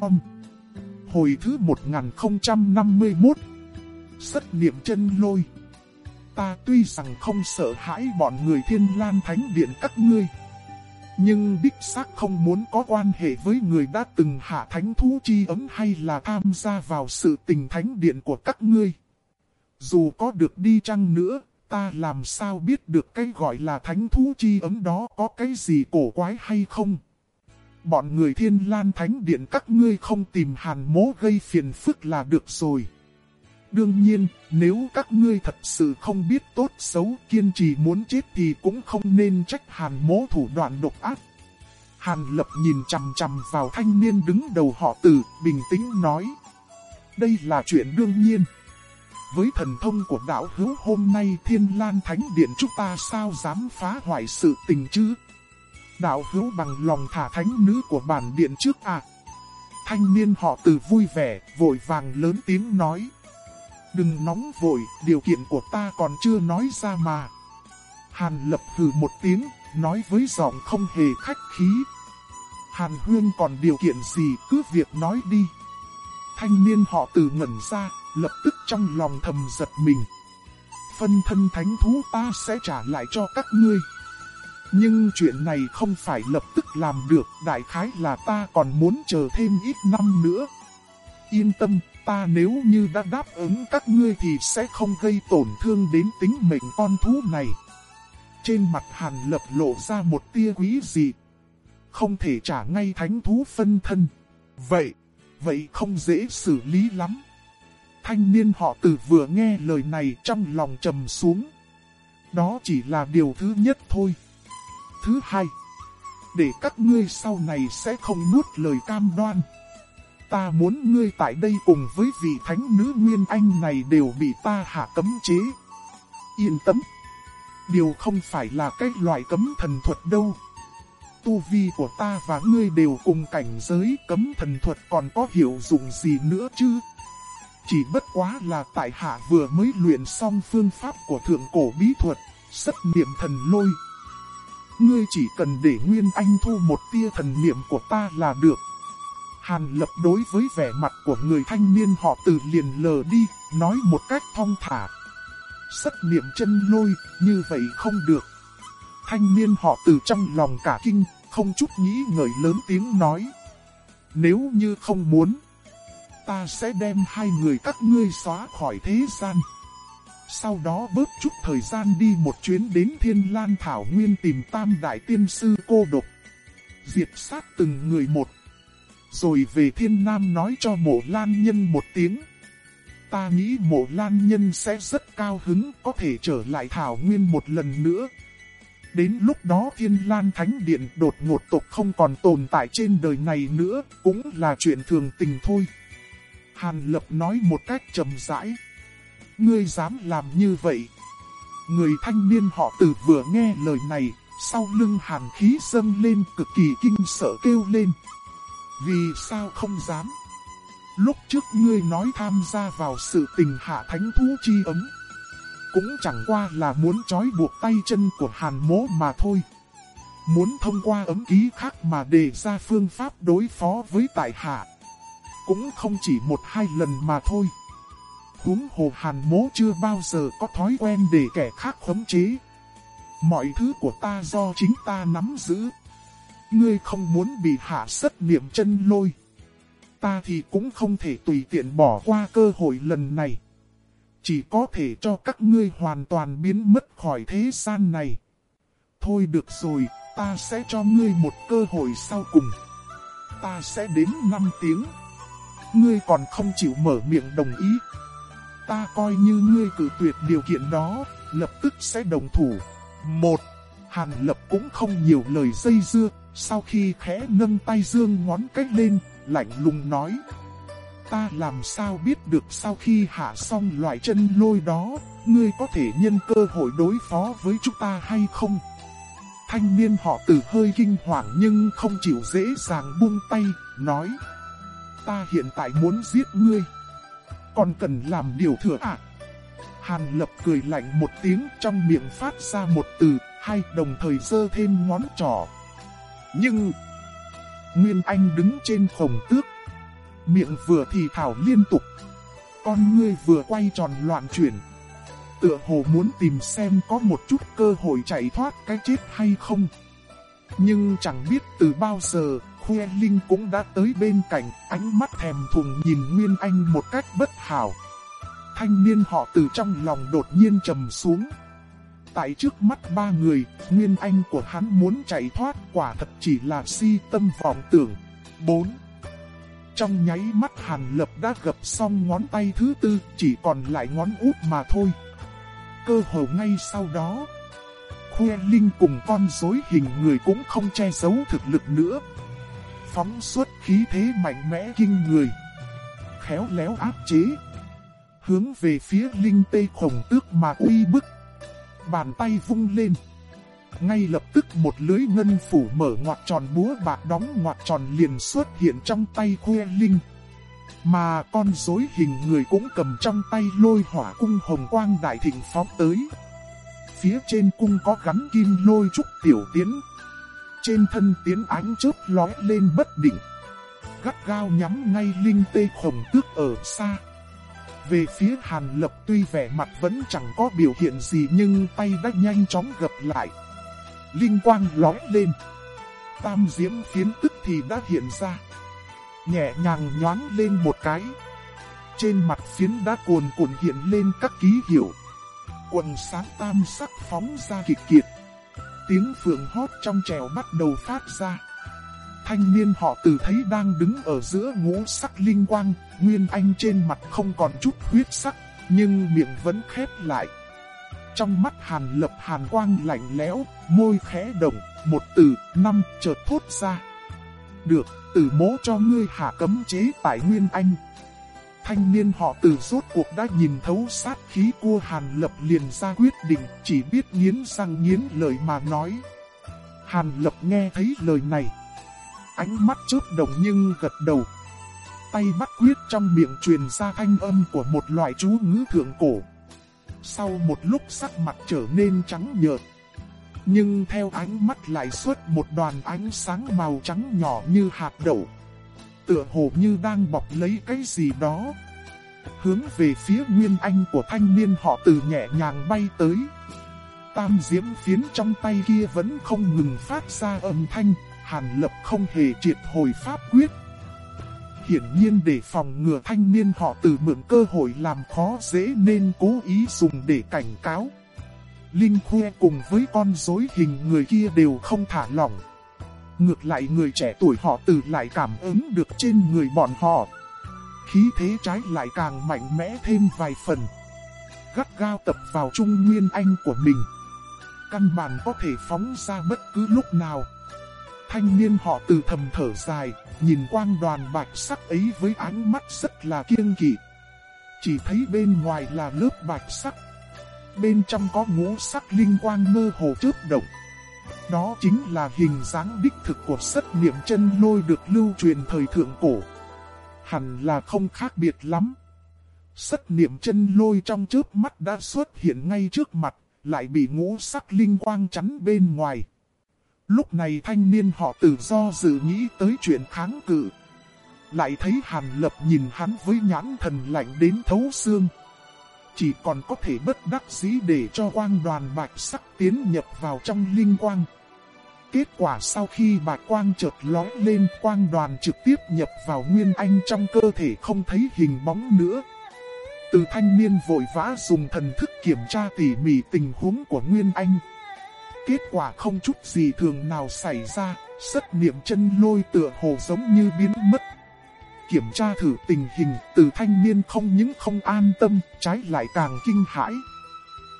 com. Hồi thứ 1051 Sất niệm chân lôi. Ta tuy rằng không sợ hãi bọn người thiên lan thánh điện các ngươi, Nhưng đích xác không muốn có quan hệ với người đã từng hạ thánh thú chi ấm hay là tham gia vào sự tình thánh điện của các ngươi. Dù có được đi chăng nữa, ta làm sao biết được cái gọi là thánh thú chi ấm đó có cái gì cổ quái hay không? Bọn người thiên lan thánh điện các ngươi không tìm hàn mố gây phiền phức là được rồi. Đương nhiên, nếu các ngươi thật sự không biết tốt xấu kiên trì muốn chết thì cũng không nên trách hàn mố thủ đoạn độc ác. Hàn lập nhìn chằm chằm vào thanh niên đứng đầu họ tử, bình tĩnh nói. Đây là chuyện đương nhiên. Với thần thông của đạo hữu hôm nay thiên lan thánh điện chúng ta sao dám phá hoại sự tình chứ? Đạo hữu bằng lòng thả thánh nữ của bản điện trước à? Thanh niên họ từ vui vẻ, vội vàng lớn tiếng nói. Đừng nóng vội, điều kiện của ta còn chưa nói ra mà. Hàn lập hừ một tiếng, nói với giọng không hề khách khí. Hàn huyên còn điều kiện gì cứ việc nói đi. Thanh niên họ từ ngẩn ra, lập tức trong lòng thầm giật mình. Phân thân thánh thú ta sẽ trả lại cho các ngươi. Nhưng chuyện này không phải lập tức làm được, đại khái là ta còn muốn chờ thêm ít năm nữa. Yên tâm, ta nếu như đã đáp ứng các ngươi thì sẽ không gây tổn thương đến tính mệnh con thú này. Trên mặt hàn lập lộ ra một tia quý dị. Không thể trả ngay thánh thú phân thân. Vậy, vậy không dễ xử lý lắm. Thanh niên họ tử vừa nghe lời này trong lòng trầm xuống. Đó chỉ là điều thứ nhất thôi. Thứ hai, để các ngươi sau này sẽ không nuốt lời cam đoan. Ta muốn ngươi tại đây cùng với vị thánh nữ Nguyên Anh này đều bị ta hạ cấm chế. Yên tâm. Điều không phải là cái loại cấm thần thuật đâu. Tu vi của ta và ngươi đều cùng cảnh giới cấm thần thuật còn có hiệu dụng gì nữa chứ? Chỉ bất quá là tại hạ vừa mới luyện xong phương pháp của thượng cổ bí thuật, sất niệm thần lôi. Ngươi chỉ cần để Nguyên Anh thu một tia thần niệm của ta là được. Hàn lập đối với vẻ mặt của người thanh niên họ từ liền lờ đi, nói một cách thong thả. Sất niệm chân lôi, như vậy không được. Thanh niên họ từ trong lòng cả kinh, không chút nghĩ ngợi lớn tiếng nói. Nếu như không muốn ta sẽ đem hai người các ngươi xóa khỏi thế gian. Sau đó bớt chút thời gian đi một chuyến đến Thiên Lan Thảo Nguyên tìm tam đại tiên sư cô độc. Diệt sát từng người một. Rồi về Thiên Nam nói cho mộ Lan Nhân một tiếng. Ta nghĩ mộ Lan Nhân sẽ rất cao hứng có thể trở lại Thảo Nguyên một lần nữa. Đến lúc đó Thiên Lan Thánh Điện đột ngột tục không còn tồn tại trên đời này nữa, cũng là chuyện thường tình thôi. Hàn Lập nói một cách trầm rãi. Ngươi dám làm như vậy. Người thanh niên họ tử vừa nghe lời này, sau lưng hàn khí dâng lên cực kỳ kinh sợ kêu lên. Vì sao không dám? Lúc trước ngươi nói tham gia vào sự tình hạ thánh thú chi ấm. Cũng chẳng qua là muốn trói buộc tay chân của hàn mố mà thôi. Muốn thông qua ấm ký khác mà đề ra phương pháp đối phó với tại hạ cũng không chỉ một hai lần mà thôi huống hồ hàn mố chưa bao giờ có thói quen để kẻ khác khống chế. Mọi thứ của ta do chính ta nắm giữ. Ngươi không muốn bị hạ sất niệm chân lôi. Ta thì cũng không thể tùy tiện bỏ qua cơ hội lần này. Chỉ có thể cho các ngươi hoàn toàn biến mất khỏi thế gian này. Thôi được rồi, ta sẽ cho ngươi một cơ hội sau cùng. Ta sẽ đếm 5 tiếng ngươi còn không chịu mở miệng đồng ý. Ta coi như ngươi cử tuyệt điều kiện đó, lập tức sẽ đồng thủ. Một, Hàn Lập cũng không nhiều lời dây dưa, sau khi khẽ nâng tay dương ngón cách lên, lạnh lùng nói. Ta làm sao biết được sau khi hạ xong loại chân lôi đó, ngươi có thể nhân cơ hội đối phó với chúng ta hay không? Thanh niên họ từ hơi kinh hoàng nhưng không chịu dễ dàng buông tay, nói ta hiện tại muốn giết ngươi. Còn cần làm điều thừa à? Hàn lập cười lạnh một tiếng trong miệng phát ra một từ, hai đồng thời dơ thêm ngón trỏ. Nhưng, Nguyên Anh đứng trên phòng tước, miệng vừa thì thảo liên tục. Con ngươi vừa quay tròn loạn chuyển. Tựa hồ muốn tìm xem có một chút cơ hội chạy thoát cái chết hay không. Nhưng chẳng biết từ bao giờ, Khuê Linh cũng đã tới bên cạnh, ánh mắt thèm thùng nhìn Nguyên Anh một cách bất hảo. Thanh niên họ từ trong lòng đột nhiên trầm xuống. Tại trước mắt ba người, Nguyên Anh của hắn muốn chạy thoát quả thật chỉ là si tâm vọng tưởng. 4. Trong nháy mắt Hàn Lập đã gập xong ngón tay thứ tư, chỉ còn lại ngón út mà thôi. Cơ hồ ngay sau đó, Khuê Linh cùng con rối hình người cũng không che giấu thực lực nữa. Phóng xuất khí thế mạnh mẽ kinh người. Khéo léo áp chế. Hướng về phía Linh Tê khổng tước mà uy bức. Bàn tay vung lên. Ngay lập tức một lưới ngân phủ mở ngoặt tròn búa bạc đóng ngoặt tròn liền xuất hiện trong tay Khuê Linh. Mà con rối hình người cũng cầm trong tay lôi hỏa cung hồng quang đại thịnh phóng tới. Phía trên cung có gắn kim lôi trúc tiểu tiến. Trên thân tiến ánh chớp lóe lên bất định. Gắt gao nhắm ngay linh tê khổng tước ở xa. Về phía Hàn Lập tuy vẻ mặt vẫn chẳng có biểu hiện gì nhưng tay đã nhanh chóng gập lại. Linh quang lóe lên. Tam diễm phiến tức thì đã hiện ra. Nhẹ nhàng nhoáng lên một cái. Trên mặt phiến đã cuồn cuộn hiện lên các ký hiệu. Quần sáng tam sắc phóng ra kịch kiệt. Tiếng phượng hót trong trèo bắt đầu phát ra. Thanh niên họ từ thấy đang đứng ở giữa ngũ sắc linh quang, Nguyên Anh trên mặt không còn chút huyết sắc, nhưng miệng vẫn khép lại. Trong mắt hàn lập hàn quang lạnh lẽo, môi khẽ đồng, một từ, năm chợt thốt ra. Được, từ mố cho ngươi hạ cấm chế tại Nguyên Anh. Thanh niên họ từ rốt cuộc đã nhìn thấu sát khí cua Hàn Lập liền ra quyết định, chỉ biết nghiến răng nghiến lời mà nói. Hàn Lập nghe thấy lời này. Ánh mắt chớp động nhưng gật đầu. Tay bắt quyết trong miệng truyền ra thanh âm của một loại chú ngữ thượng cổ. Sau một lúc sắc mặt trở nên trắng nhợt. Nhưng theo ánh mắt lại xuất một đoàn ánh sáng màu trắng nhỏ như hạt đậu. Tựa hồ như đang bọc lấy cái gì đó. Hướng về phía nguyên anh của thanh niên họ từ nhẹ nhàng bay tới. Tam diễm phiến trong tay kia vẫn không ngừng phát ra âm thanh, Hàn Lập không hề triệt hồi pháp quyết. Hiển nhiên để phòng ngừa thanh niên họ từ mượn cơ hội làm khó dễ nên cố ý dùng để cảnh cáo. Linh Khuê cùng với con rối hình người kia đều không thả lỏng. Ngược lại người trẻ tuổi họ từ lại cảm ứng được trên người bọn họ. Khí thế trái lại càng mạnh mẽ thêm vài phần. Gắt gao tập vào trung nguyên anh của mình. Căn bản có thể phóng ra bất cứ lúc nào. Thanh niên họ từ thầm thở dài, nhìn quang đoàn bạch sắc ấy với ánh mắt rất là kiêng kỵ. Chỉ thấy bên ngoài là lớp bạch sắc. Bên trong có ngũ sắc linh quang mơ hồ chớp động. Đó chính là hình dáng đích thực của sất niệm chân lôi được lưu truyền thời thượng cổ. Hẳn là không khác biệt lắm. Sất niệm chân lôi trong trước mắt đã xuất hiện ngay trước mặt, lại bị ngũ sắc linh quang chắn bên ngoài. Lúc này thanh niên họ tự do dự nghĩ tới chuyện kháng cự. Lại thấy Hàn Lập nhìn hắn với nhãn thần lạnh đến thấu xương. Chỉ còn có thể bất đắc dĩ để cho quang đoàn bạch sắc tiến nhập vào trong linh quang. Kết quả sau khi bạch quang chợt lói lên quang đoàn trực tiếp nhập vào Nguyên Anh trong cơ thể không thấy hình bóng nữa. Từ thanh niên vội vã dùng thần thức kiểm tra tỉ mỉ tình huống của Nguyên Anh. Kết quả không chút gì thường nào xảy ra, rất niệm chân lôi tựa hồ giống như biến mất. Kiểm tra thử tình hình từ thanh niên không những không an tâm, trái lại càng kinh hãi.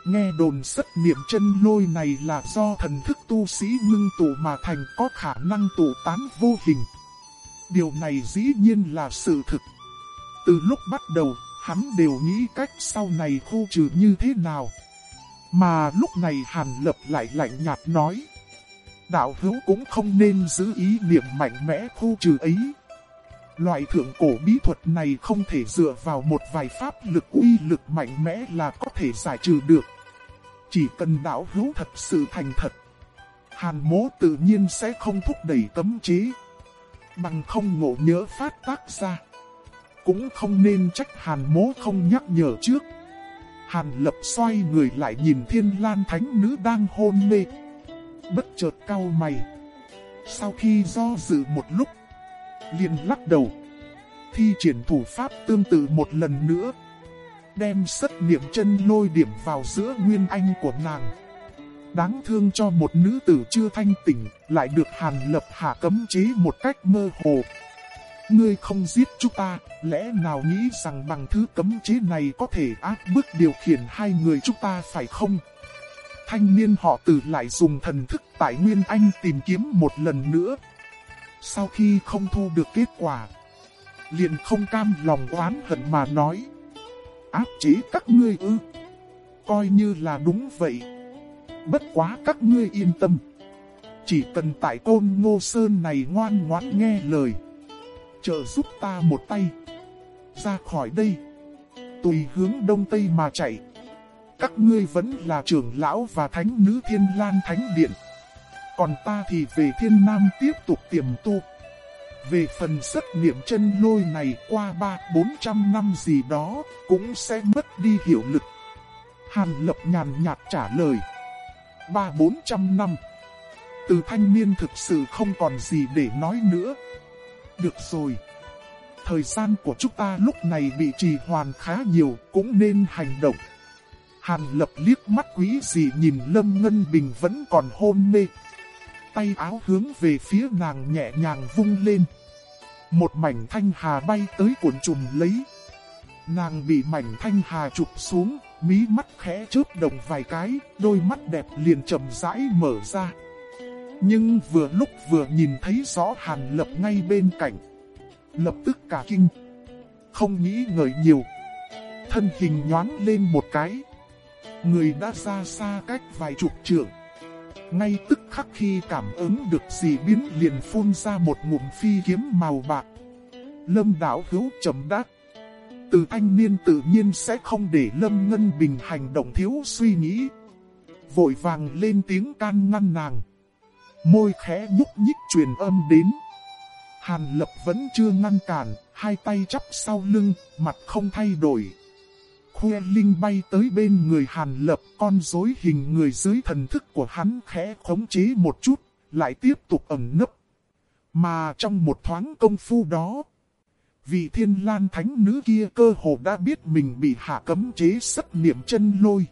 Nghe đồn sất niệm chân lôi này là do thần thức tu sĩ ngưng tụ mà thành có khả năng tụ tán vô hình. Điều này dĩ nhiên là sự thực. Từ lúc bắt đầu, hắn đều nghĩ cách sau này khu trừ như thế nào. Mà lúc này Hàn Lập lại lạnh nhạt nói. Đạo hữu cũng không nên giữ ý niệm mạnh mẽ khu trừ ấy. Loại thượng cổ bí thuật này không thể dựa vào một vài pháp lực uy lực mạnh mẽ là có thể giải trừ được. Chỉ cần đạo hữu thật sự thành thật. Hàn mố tự nhiên sẽ không thúc đẩy cấm chế. Bằng không ngộ nhớ phát tác ra. Cũng không nên trách hàn mố không nhắc nhở trước. Hàn lập xoay người lại nhìn thiên lan thánh nữ đang hôn mê. Bất chợt cau mày. Sau khi do dự một lúc, liền lắc đầu. Thi triển thủ pháp tương tự một lần nữa. Đem sất niệm chân lôi điểm vào giữa nguyên anh của nàng. Đáng thương cho một nữ tử chưa thanh tỉnh, lại được Hàn Lập hạ cấm chế một cách mơ hồ. Ngươi không giết chúng ta, lẽ nào nghĩ rằng bằng thứ cấm chế này có thể áp bức điều khiển hai người chúng ta phải không? Thanh niên họ tử lại dùng thần thức tại Nguyên Anh tìm kiếm một lần nữa. Sau khi không thu được kết quả, liền không cam lòng oán hận mà nói. Áp chế các ngươi ư. Coi như là đúng vậy. Bất quá các ngươi yên tâm. Chỉ cần tại côn ngô sơn này ngoan ngoãn nghe lời. Trợ giúp ta một tay. Ra khỏi đây. Tùy hướng đông tây mà chạy. Các ngươi vẫn là trưởng lão và thánh nữ thiên lan thánh điện. Còn ta thì về thiên nam tiếp tục tiềm tu. Về phần sức niệm chân lôi này qua ba bốn trăm năm gì đó, cũng sẽ mất đi hiệu lực. Hàn lập nhàn nhạt trả lời. Ba bốn trăm năm. Từ thanh niên thực sự không còn gì để nói nữa. Được rồi. Thời gian của chúng ta lúc này bị trì hoàn khá nhiều, cũng nên hành động. Hàn lập liếc mắt quý gì nhìn Lâm Ngân Bình vẫn còn hôn mê. Tay áo hướng về phía nàng nhẹ nhàng vung lên. Một mảnh thanh hà bay tới cuộn trùm lấy. Nàng bị mảnh thanh hà chụp xuống, mí mắt khẽ chớp đồng vài cái, đôi mắt đẹp liền chậm rãi mở ra. Nhưng vừa lúc vừa nhìn thấy rõ Hàn Lập ngay bên cạnh. Lập tức cả kinh. Không nghĩ ngợi nhiều. Thân hình nhoáng lên một cái. Người đã ra xa cách vài chục trượng. Ngay tức khắc khi cảm ứng được gì biến liền phun ra một ngụm phi kiếm màu bạc. Lâm đảo hữu chấm đắc. Từ thanh niên tự nhiên sẽ không để Lâm Ngân Bình hành động thiếu suy nghĩ. Vội vàng lên tiếng can ngăn nàng. Môi khẽ nhúc nhích truyền âm đến. Hàn lập vẫn chưa ngăn cản, hai tay chắp sau lưng, mặt không thay đổi. Khuê Linh bay tới bên người Hàn Lập con rối hình người dưới thần thức của hắn khẽ khống chế một chút, lại tiếp tục ẩn nấp. Mà trong một thoáng công phu đó, vị thiên lan thánh nữ kia cơ hồ đã biết mình bị hạ cấm chế sất niệm chân lôi.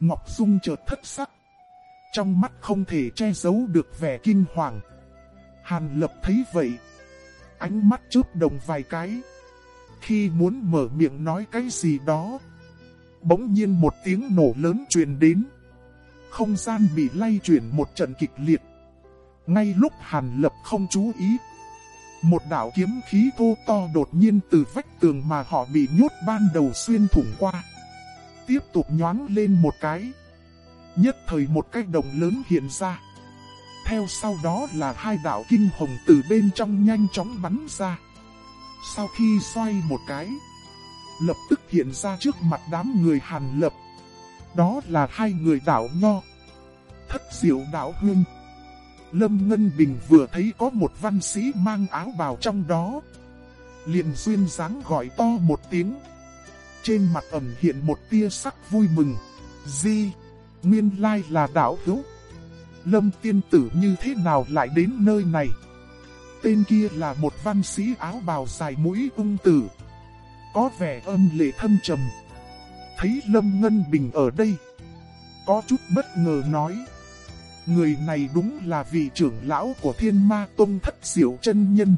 Ngọc Dung chợt thất sắc. Trong mắt không thể che giấu được vẻ kinh hoàng. Hàn Lập thấy vậy. Ánh mắt chớp đồng vài cái. Khi muốn mở miệng nói cái gì đó, bỗng nhiên một tiếng nổ lớn truyền đến. Không gian bị lay chuyển một trận kịch liệt. Ngay lúc Hàn Lập không chú ý, một đạo kiếm khí vô to đột nhiên từ vách tường mà họ bị nhốt ban đầu xuyên thủng qua. Tiếp tục nhoáng lên một cái. Nhất thời một cái đồng lớn hiện ra. Theo sau đó là hai đạo kinh hồng từ bên trong nhanh chóng bắn ra. Sau khi xoay một cái, lập tức hiện ra trước mặt đám người Hàn Lập. Đó là hai người đảo Nho, thất diệu đảo Hương. Lâm Ngân Bình vừa thấy có một văn sĩ mang áo bào trong đó. liền duyên dáng gọi to một tiếng. Trên mặt ẩm hiện một tia sắc vui mừng. Di, nguyên lai là đảo hữu. Lâm tiên tử như thế nào lại đến nơi này? Tên kia là một văn sĩ áo bào dài mũi ung tử. Có vẻ âm lệ thâm trầm. Thấy Lâm Ngân Bình ở đây. Có chút bất ngờ nói. Người này đúng là vị trưởng lão của Thiên Ma Tông Thất Diệu chân Nhân.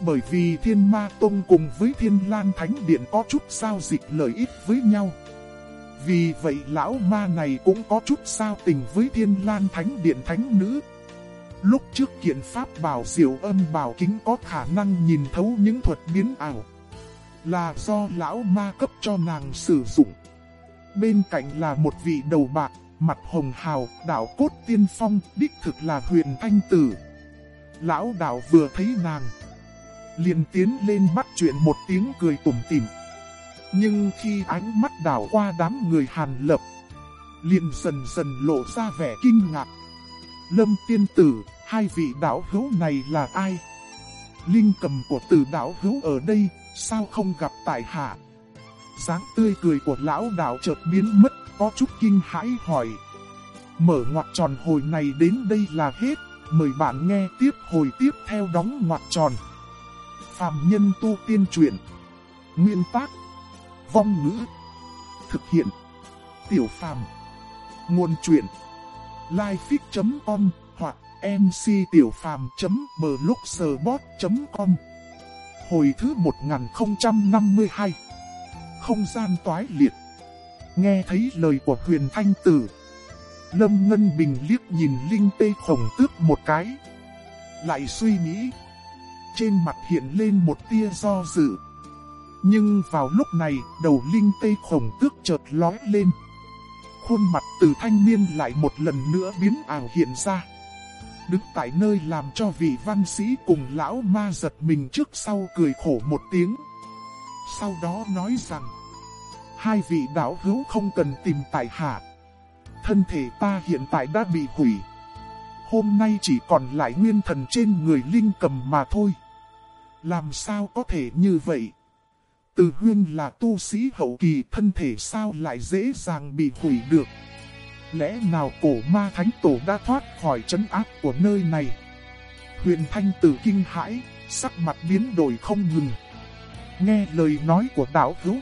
Bởi vì Thiên Ma Tông cùng với Thiên Lan Thánh Điện có chút giao dịch lợi ích với nhau. Vì vậy lão ma này cũng có chút sao tình với Thiên Lan Thánh Điện Thánh Nữ. Lúc trước kiện pháp bảo diệu âm bảo kính có khả năng nhìn thấu những thuật biến ảo. Là do lão ma cấp cho nàng sử dụng. Bên cạnh là một vị đầu bạc, mặt hồng hào, đạo cốt tiên phong, đích thực là huyền thanh tử. Lão đạo vừa thấy nàng, liền tiến lên bắt chuyện một tiếng cười tủm tỉm. Nhưng khi ánh mắt đảo qua đám người hàn lập, liền dần dần lộ ra vẻ kinh ngạc. Lâm tiên tử, hai vị đạo hữu này là ai? Linh cầm của từ đạo hữu ở đây, sao không gặp tại hạ? dáng tươi cười của lão đạo chợt biến mất, có chút kinh hãi hỏi. Mở ngoặt tròn hồi này đến đây là hết, mời bạn nghe tiếp hồi tiếp theo đóng ngoặt tròn. Phạm nhân tu tiên truyện. Nguyên tác. Vong ngữ. Thực hiện. Tiểu phàm. Nguồn truyện. Lifefix.com mctiểupham.blogspot.com Hồi thứ 1052 Không gian toái liệt. Nghe thấy lời của huyền thanh tử. Lâm Ngân Bình liếc nhìn Linh Tê Khổng Tước một cái. Lại suy nghĩ. Trên mặt hiện lên một tia do dự. Nhưng vào lúc này, đầu Linh Tê Khổng Tước chợt lói lên. Khuôn mặt từ thanh niên lại một lần nữa biến ảo hiện ra đứng tại nơi làm cho vị văn sĩ cùng lão ma giật mình trước sau cười khổ một tiếng. Sau đó nói rằng, hai vị đạo hữu không cần tìm tại hạ. Thân thể ta hiện tại đã bị hủy. Hôm nay chỉ còn lại nguyên thần trên người linh cầm mà thôi. Làm sao có thể như vậy? Từ huyên là tu sĩ hậu kỳ thân thể sao lại dễ dàng bị hủy được? Lẽ nào cổ ma thánh tổ đã thoát khỏi trấn áp của nơi này? Huyền thanh tử kinh hãi, sắc mặt biến đổi không ngừng. Nghe lời nói của đạo hữu.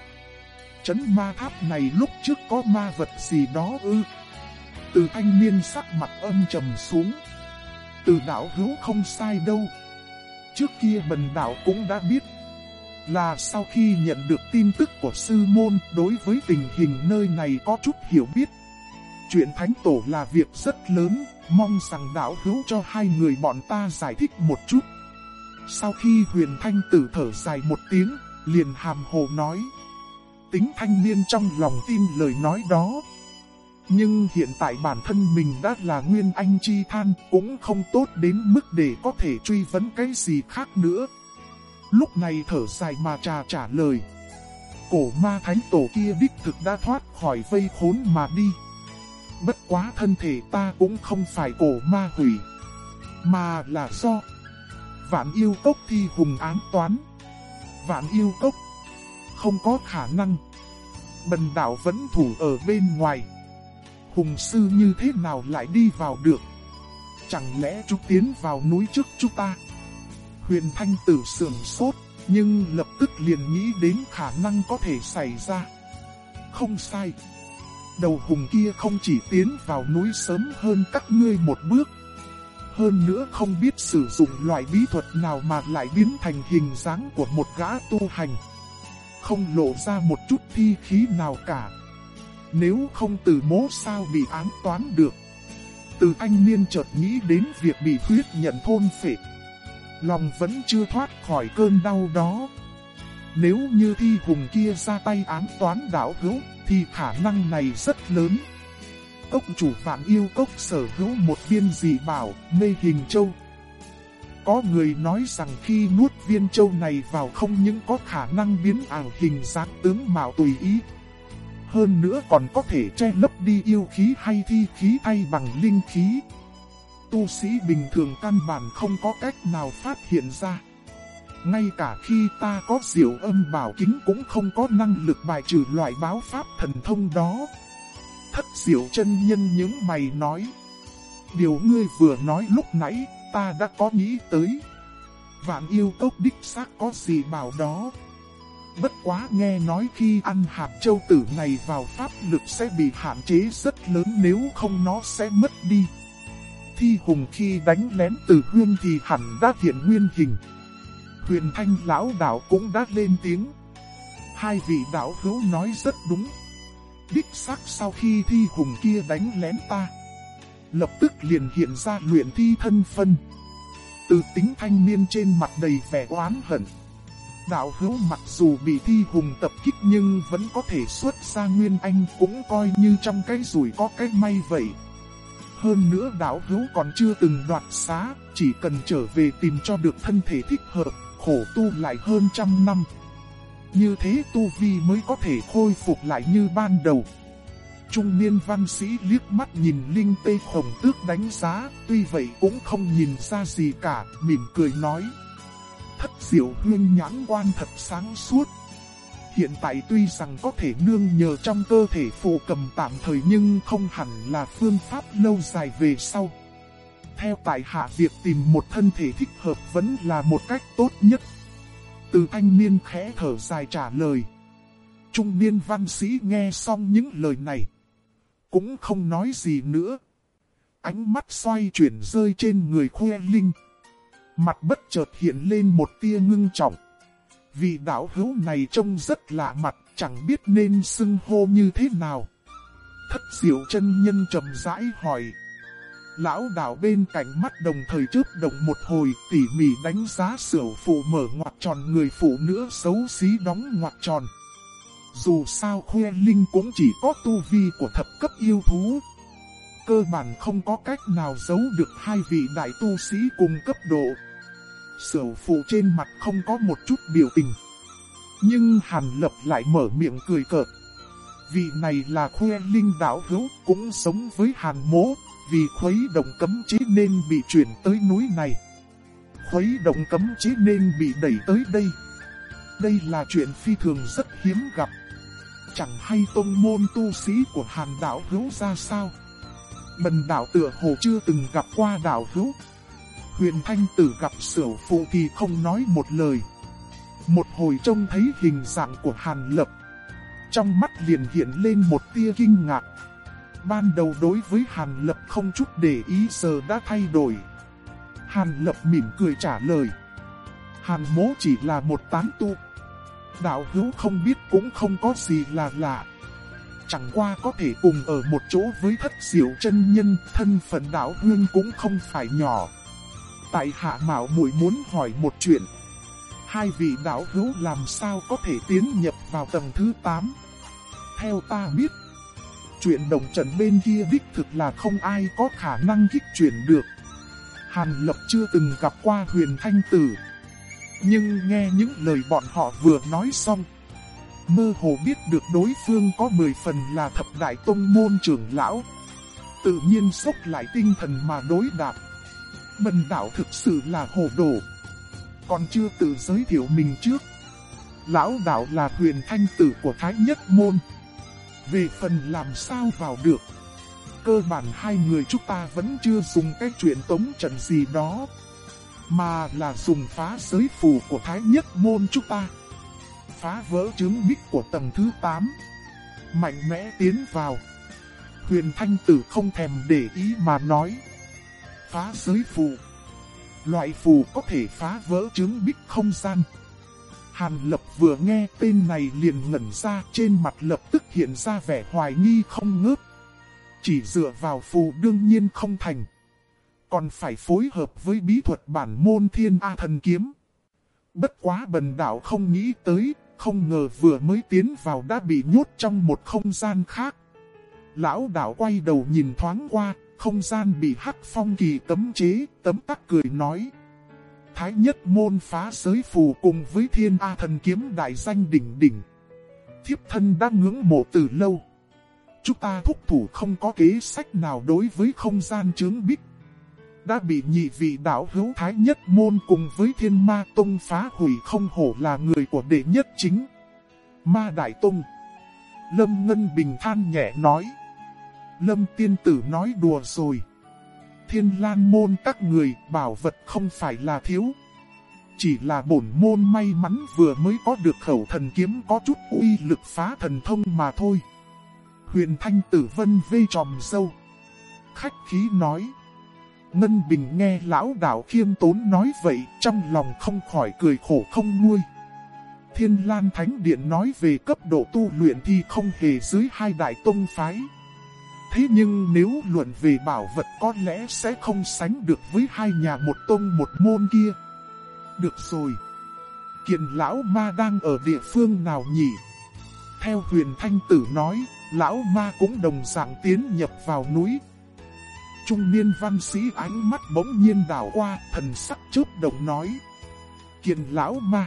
Trấn ma tháp này lúc trước có ma vật gì đó ư? Từ thanh niên sắc mặt âm trầm xuống. Từ đạo hữu không sai đâu. Trước kia bần đạo cũng đã biết. Là sau khi nhận được tin tức của sư môn đối với tình hình nơi này có chút hiểu biết Chuyện thánh tổ là việc rất lớn, mong rằng đạo hữu cho hai người bọn ta giải thích một chút. Sau khi huyền thanh tử thở dài một tiếng, liền hàm hồ nói. Tính thanh niên trong lòng tin lời nói đó. Nhưng hiện tại bản thân mình đã là nguyên anh chi than, cũng không tốt đến mức để có thể truy vấn cái gì khác nữa. Lúc này thở dài mà trà trả lời. Cổ ma thánh tổ kia đích thực đã thoát khỏi vây khốn mà đi. Bất quá thân thể ta cũng không phải cổ ma hủy, mà là do vạn yêu cốc thi hùng án toán. Vạn yêu cốc không có khả năng. Bần đạo vẫn thủ ở bên ngoài. Hùng sư như thế nào lại đi vào được? Chẳng lẽ chúng tiến vào núi trước chúng ta? Huyền Thanh Tử sườn sốt, nhưng lập tức liền nghĩ đến khả năng có thể xảy ra. Không sai đầu hùng kia không chỉ tiến vào núi sớm hơn các ngươi một bước. Hơn nữa không biết sử dụng loại bí thuật nào mà lại biến thành hình dáng của một gã tu hành. Không lộ ra một chút thi khí nào cả. Nếu không từ mố sao bị án toán được. Từ anh niên chợt nghĩ đến việc bị huyết nhận thôn phệ. Lòng vẫn chưa thoát khỏi cơn đau đó. Nếu như thi hùng kia ra tay án toán đảo hữu, thì khả năng này rất lớn. Cốc chủ vạn yêu cốc sở hữu một viên dị bảo, mê hình châu. Có người nói rằng khi nuốt viên châu này vào không những có khả năng biến ảo hình dáng tướng mạo tùy ý. Hơn nữa còn có thể che lấp đi yêu khí hay thi khí hay bằng linh khí. Tu sĩ bình thường căn bản không có cách nào phát hiện ra. Ngay cả khi ta có diệu âm bảo kính cũng không có năng lực bài trừ loại báo pháp thần thông đó. Thất diệu chân nhân những mày nói. Điều ngươi vừa nói lúc nãy, ta đã có nghĩ tới. Vạn yêu cốc đích xác có gì bảo đó. Bất quá nghe nói khi ăn hạt châu tử này vào pháp lực sẽ bị hạn chế rất lớn nếu không nó sẽ mất đi. Thi hùng khi đánh lén từ huyên thì hẳn đã hiện nguyên hình. Huyền thanh lão đạo cũng đã lên tiếng. Hai vị đạo hữu nói rất đúng. Đích xác sau khi thi hùng kia đánh lén ta. Lập tức liền hiện ra luyện thi thân phân. Từ tính thanh niên trên mặt đầy vẻ oán hận. Đạo hữu mặc dù bị thi hùng tập kích nhưng vẫn có thể xuất ra nguyên anh cũng coi như trong cái rủi có cái may vậy. Hơn nữa đạo hữu còn chưa từng đoạt xá, chỉ cần trở về tìm cho được thân thể thích hợp, khổ tu lại hơn trăm năm. Như thế tu vi mới có thể khôi phục lại như ban đầu. Trung niên văn sĩ liếc mắt nhìn Linh Tê Khổng Tước đánh giá, tuy vậy cũng không nhìn ra gì cả, mỉm cười nói. thất diệu huyên nhãn quan thật sáng suốt. Hiện tại tuy rằng có thể nương nhờ trong cơ thể phù cầm tạm thời nhưng không hẳn là phương pháp lâu dài về sau. Theo tại hạ việc tìm một thân thể thích hợp vẫn là một cách tốt nhất. Từ thanh niên khẽ thở dài trả lời. Trung niên văn sĩ nghe xong những lời này. Cũng không nói gì nữa. Ánh mắt xoay chuyển rơi trên người khoe linh. Mặt bất chợt hiện lên một tia ngưng trọng. Vì đạo hữu này trông rất lạ mặt, chẳng biết nên xưng hô như thế nào. Thất diệu chân nhân trầm rãi hỏi. Lão đạo bên cạnh mắt đồng thời chớp động một hồi tỉ mỉ đánh giá sửa phụ mở ngoặt tròn người phụ nữ xấu xí đóng ngoặt tròn. Dù sao khuê linh cũng chỉ có tu vi của thập cấp yêu thú. Cơ bản không có cách nào giấu được hai vị đại tu sĩ cùng cấp độ. Sửa phụ trên mặt không có một chút biểu tình. Nhưng Hàn Lập lại mở miệng cười cợt. Vị này là khuê linh đạo hữu cũng sống với Hàn mố, vì khuấy động cấm chế nên bị chuyển tới núi này. Khuấy động cấm chế nên bị đẩy tới đây. Đây là chuyện phi thường rất hiếm gặp. Chẳng hay tông môn tu sĩ của hàn đạo hữu ra sao. Bần đạo tựa hồ chưa từng gặp qua đạo hữu. Huyền Thanh Tử gặp sửu phụ thì không nói một lời. Một hồi trông thấy hình dạng của Hàn Lập. Trong mắt liền hiện lên một tia kinh ngạc. Ban đầu đối với Hàn Lập không chút để ý giờ đã thay đổi. Hàn Lập mỉm cười trả lời. Hàn mố chỉ là một tán tu. Đạo hữu không biết cũng không có gì là lạ. Chẳng qua có thể cùng ở một chỗ với thất diệu chân nhân, thân phận đạo hương cũng không phải nhỏ. Tại hạ mạo muội muốn hỏi một chuyện. Hai vị đạo hữu làm sao có thể tiến nhập vào tầng thứ 8? Theo ta biết, chuyện đồng trần bên kia đích thực là không ai có khả năng kích chuyển được. Hàn Lập chưa từng gặp qua huyền thanh tử. Nhưng nghe những lời bọn họ vừa nói xong, mơ hồ biết được đối phương có 10 phần là thập đại tông môn trưởng lão. Tự nhiên sốc lại tinh thần mà đối đáp. Bần đảo thực sự là hồ đồ. Còn chưa tự giới thiệu mình trước. Lão đạo là huyền thanh tử của Thái Nhất Môn. Về phần làm sao vào được. Cơ bản hai người chúng ta vẫn chưa dùng cái chuyện tống trận gì đó. Mà là dùng phá giới phù của Thái Nhất Môn chúng ta. Phá vỡ chứng bích của tầng thứ 8. Mạnh mẽ tiến vào. Huyền Thanh Tử không thèm để ý mà nói. Phá giới phù. Loại phù có thể phá vỡ chứng bích không gian. Hàn Lập vừa nghe tên này liền ngẩn ra trên mặt lập tức hiện ra vẻ hoài nghi không ngớt. Chỉ dựa vào phù đương nhiên không thành. Còn phải phối hợp với bí thuật bản môn thiên A thần kiếm. Bất quá bần đạo không nghĩ tới, không ngờ vừa mới tiến vào đã bị nhốt trong một không gian khác. Lão đạo quay đầu nhìn thoáng qua, không gian bị hắc phong kỳ cấm chế, tấm tắc cười nói. Thái nhất môn phá giới phù cùng với thiên A thần kiếm đại danh đỉnh đỉnh. Thiếp thân đã ngưỡng mộ từ lâu. Chúng ta thúc thủ không có kế sách nào đối với không gian chướng bích. Đã bị nhị vị đạo hữu Thái nhất môn cùng với thiên ma tông phá hủy không hổ là người của đệ nhất chính. Ma đại tông. Lâm Ngân Bình than nhẹ nói. Lâm tiên tử nói đùa rồi thiên lan môn các người bảo vật không phải là thiếu. Chỉ là bổn môn may mắn vừa mới có được khẩu thần kiếm có chút uy lực phá thần thông mà thôi. Huyền thanh tử vân vê tròm dâu. Khách khí nói. Ngân Bình nghe lão đạo khiêm tốn nói vậy trong lòng không khỏi cười khổ không nguôi. Thiên Lan Thánh Điện nói về cấp độ tu luyện thì không hề dưới hai đại tông phái. Thế nhưng nếu luận về bảo vật có lẽ sẽ không sánh được với hai nhà một tông một môn kia. Được rồi. Kiện lão ma đang ở địa phương nào nhỉ? Theo huyền thanh tử nói, lão ma cũng đồng dạng tiến nhập vào núi. Trung niên văn sĩ ánh mắt bỗng nhiên đảo qua, thần sắc chớp động nói. Kiện lão ma.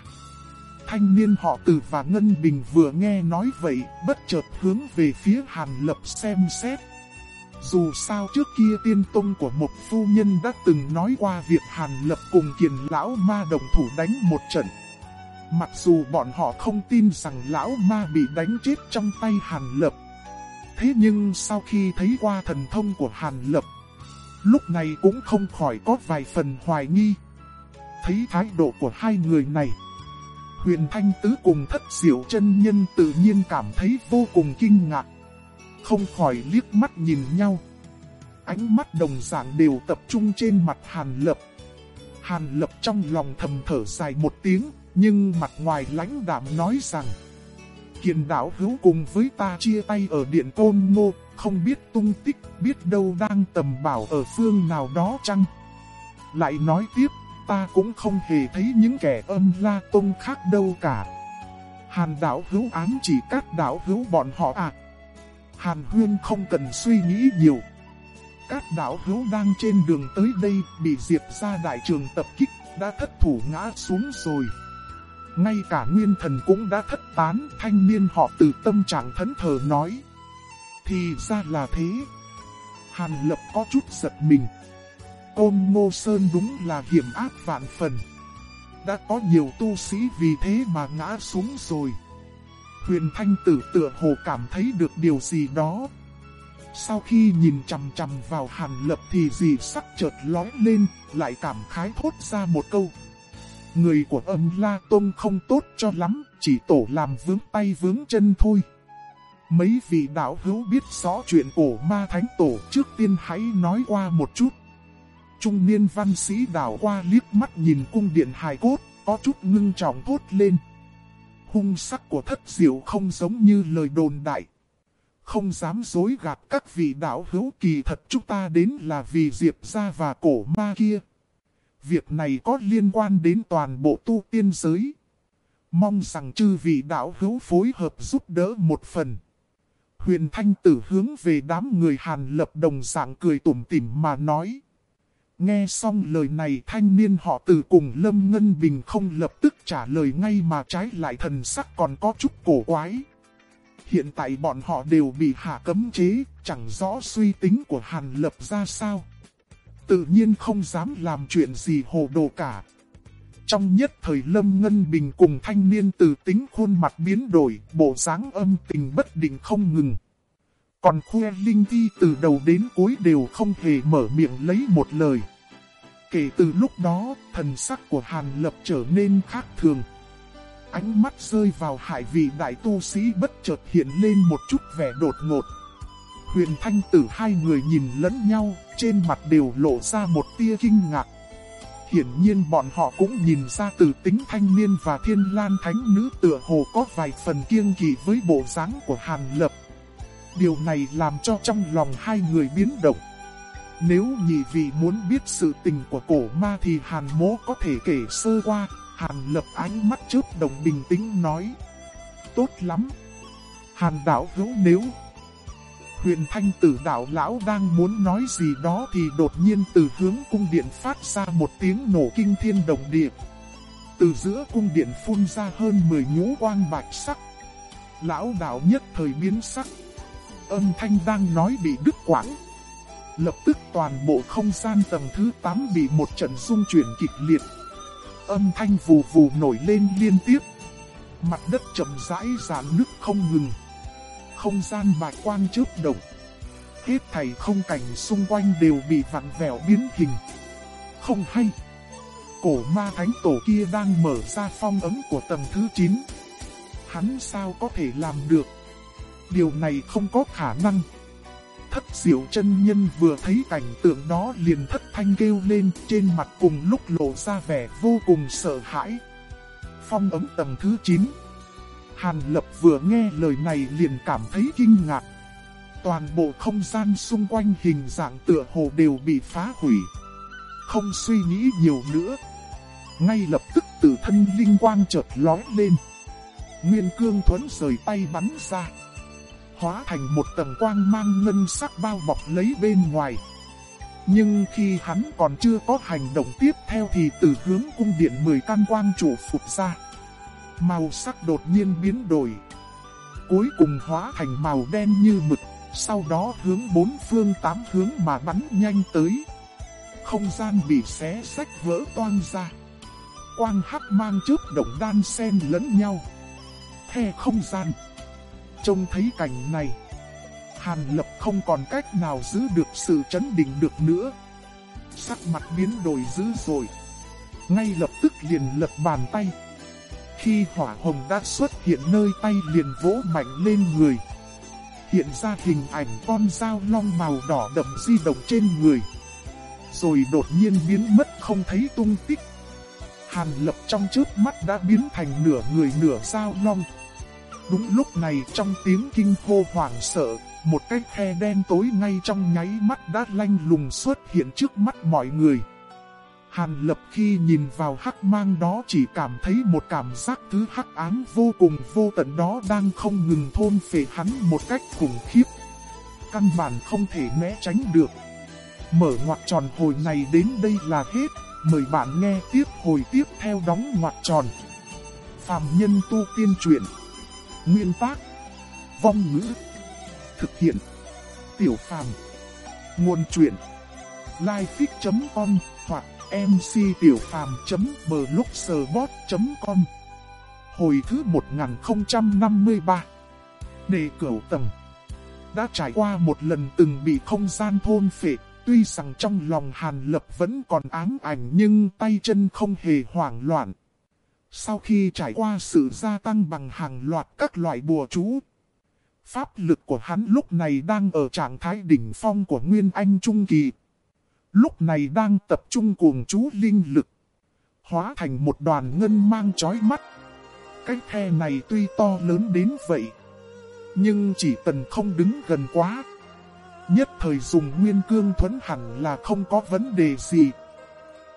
Thanh niên họ tử và Ngân Bình vừa nghe nói vậy, bất chợt hướng về phía Hàn Lập xem xét. Dù sao trước kia tiên tông của một phu nhân đã từng nói qua việc Hàn Lập cùng kiền lão ma đồng thủ đánh một trận. Mặc dù bọn họ không tin rằng lão ma bị đánh chết trong tay Hàn Lập. Thế nhưng sau khi thấy qua thần thông của Hàn Lập, lúc này cũng không khỏi có vài phần hoài nghi. Thấy thái độ của hai người này, huyền thanh tứ cùng thất diệu chân nhân tự nhiên cảm thấy vô cùng kinh ngạc. Không khỏi liếc mắt nhìn nhau. Ánh mắt đồng dạng đều tập trung trên mặt Hàn Lập. Hàn Lập trong lòng thầm thở dài một tiếng, nhưng mặt ngoài lãnh đạm nói rằng Kiền đảo hữu cùng với ta chia tay ở điện côn ngô, không biết tung tích, biết đâu đang tầm bảo ở phương nào đó chăng. Lại nói tiếp, ta cũng không hề thấy những kẻ âm la tông khác đâu cả. Hàn đảo hữu ám chỉ các đảo hữu bọn họ à. Hàn huyên không cần suy nghĩ nhiều. Các đảo hữu đang trên đường tới đây bị diệp ra đại trường tập kích, đã thất thủ ngã xuống rồi ngay cả nguyên thần cũng đã thất tán, thanh niên họ từ tâm trạng thẫn thờ nói. Thì ra là thế. Hàn lập có chút giật mình. Côn Ngô Sơn đúng là hiểm ác vạn phần. Đã có nhiều tu sĩ vì thế mà ngã xuống rồi. Huyền Thanh Tử tựa hồ cảm thấy được điều gì đó. Sau khi nhìn chằm chằm vào Hàn Lập thì gì sắc chợt lói lên, lại cảm khái thốt ra một câu. Người của âm La Tông không tốt cho lắm, chỉ tổ làm vướng tay vướng chân thôi. Mấy vị đạo hữu biết rõ chuyện cổ ma thánh tổ trước tiên hãy nói qua một chút. Trung niên văn sĩ đảo qua liếc mắt nhìn cung điện hài cốt, có chút ngưng trọng thốt lên. Hung sắc của thất diệu không giống như lời đồn đại. Không dám dối gạt các vị đạo hữu kỳ thật chúng ta đến là vì Diệp gia và cổ ma kia. Việc này có liên quan đến toàn bộ tu tiên giới. Mong rằng chư vị đạo hữu phối hợp giúp đỡ một phần. Huyền Thanh Tử hướng về đám người Hàn lập đồng dạng cười tủm tỉm mà nói. Nghe xong lời này thanh niên họ từ cùng Lâm Ngân Bình không lập tức trả lời ngay mà trái lại thần sắc còn có chút cổ quái. Hiện tại bọn họ đều bị hạ cấm chế, chẳng rõ suy tính của Hàn Lập ra sao tự nhiên không dám làm chuyện gì hồ đồ cả. Trong nhất thời Lâm Ngân Bình cùng thanh niên từ tính khuôn mặt biến đổi, bộ dáng âm tình bất định không ngừng. Còn khoe Linh Thi từ đầu đến cuối đều không hề mở miệng lấy một lời. Kể từ lúc đó, thần sắc của Hàn Lập trở nên khác thường. Ánh mắt rơi vào hải vị đại tu sĩ bất chợt hiện lên một chút vẻ đột ngột. Huyền Thanh Tử hai người nhìn lẫn nhau, trên mặt đều lộ ra một tia kinh ngạc. Hiển nhiên bọn họ cũng nhìn ra từ tính thanh niên và thiên lan thánh nữ tựa hồ có vài phần kiêng kỵ với bộ dáng của Hàn Lập. Điều này làm cho trong lòng hai người biến động. Nếu nhị vị muốn biết sự tình của cổ ma thì Hàn mố có thể kể sơ qua. Hàn Lập ánh mắt trước đồng bình tĩnh nói. Tốt lắm. Hàn đảo hữu nếu Huyền thanh tử đạo lão đang muốn nói gì đó thì đột nhiên từ hướng cung điện phát ra một tiếng nổ kinh thiên động địa. Từ giữa cung điện phun ra hơn 10 nhũ quang bạch sắc. Lão đạo nhất thời biến sắc. Âm thanh đang nói bị đứt quãng. Lập tức toàn bộ không gian tầng thứ 8 bị một trận rung chuyển kịch liệt. Âm thanh vù vù nổi lên liên tiếp. Mặt đất chậm rãi giãn nước không ngừng không gian bạch quan trước động. Hết thảy không cảnh xung quanh đều bị vặn vẹo biến hình. Không hay. Cổ ma thánh tổ kia đang mở ra phong ấm của tầng thứ 9. Hắn sao có thể làm được? Điều này không có khả năng. Thất diệu chân nhân vừa thấy cảnh tượng đó liền thất thanh kêu lên, trên mặt cùng lúc lộ ra vẻ vô cùng sợ hãi. Phong ấm tầng thứ 9 Hàn Lập vừa nghe lời này liền cảm thấy kinh ngạc. Toàn bộ không gian xung quanh hình dạng tựa hồ đều bị phá hủy. Không suy nghĩ nhiều nữa. Ngay lập tức từ thân linh quang chợt lói lên. Nguyên cương thuẫn rời tay bắn ra. Hóa thành một tầng quang mang ngân sắc bao bọc lấy bên ngoài. Nhưng khi hắn còn chưa có hành động tiếp theo thì từ hướng cung điện 10 căn quang chủ phục ra. Màu sắc đột nhiên biến đổi. Cuối cùng hóa thành màu đen như mực, sau đó hướng bốn phương tám hướng mà bắn nhanh tới. Không gian bị xé sách vỡ toang ra. Quang hắc mang trước động đan xen lẫn nhau. The không gian. Trông thấy cảnh này. Hàn lập không còn cách nào giữ được sự chấn định được nữa. Sắc mặt biến đổi dữ dội. Ngay lập tức liền lật bàn tay. Khi hỏa hồng đã xuất hiện nơi tay liền vỗ mạnh lên người. Hiện ra hình ảnh con dao long màu đỏ đậm di động trên người. Rồi đột nhiên biến mất không thấy tung tích. Hàn lập trong trước mắt đã biến thành nửa người nửa dao long. Đúng lúc này trong tiếng kinh hô hoảng sợ, một cái khe đen tối ngay trong nháy mắt đã lanh lùng xuất hiện trước mắt mọi người. Hàn lập khi nhìn vào hắc mang đó chỉ cảm thấy một cảm giác thứ hắc ám vô cùng vô tận đó đang không ngừng thôn phệ hắn một cách khủng khiếp. Căn bản không thể né tránh được. Mở ngoặc tròn hồi này đến đây là hết, mời bạn nghe tiếp hồi tiếp theo đóng ngoặc tròn. Phạm nhân tu tiên truyện. Nguyên tác. Vong ngữ. Thực hiện. Tiểu phàm. Nguồn truyện. Lifefic.com hoặc mctiểupham.blogspot.com Hồi thứ 1053 Đề cửu tầng Đã trải qua một lần từng bị không gian thôn phệ, tuy rằng trong lòng Hàn Lập vẫn còn ám ảnh nhưng tay chân không hề hoảng loạn. Sau khi trải qua sự gia tăng bằng hàng loạt các loại bùa chú, pháp lực của hắn lúc này đang ở trạng thái đỉnh phong của Nguyên Anh Trung Kỳ lúc này đang tập trung cuồng chú linh lực, hóa thành một đoàn ngân mang chói mắt. Cái khe này tuy to lớn đến vậy, nhưng chỉ cần không đứng gần quá. Nhất thời dùng nguyên cương thuẫn hẳn là không có vấn đề gì.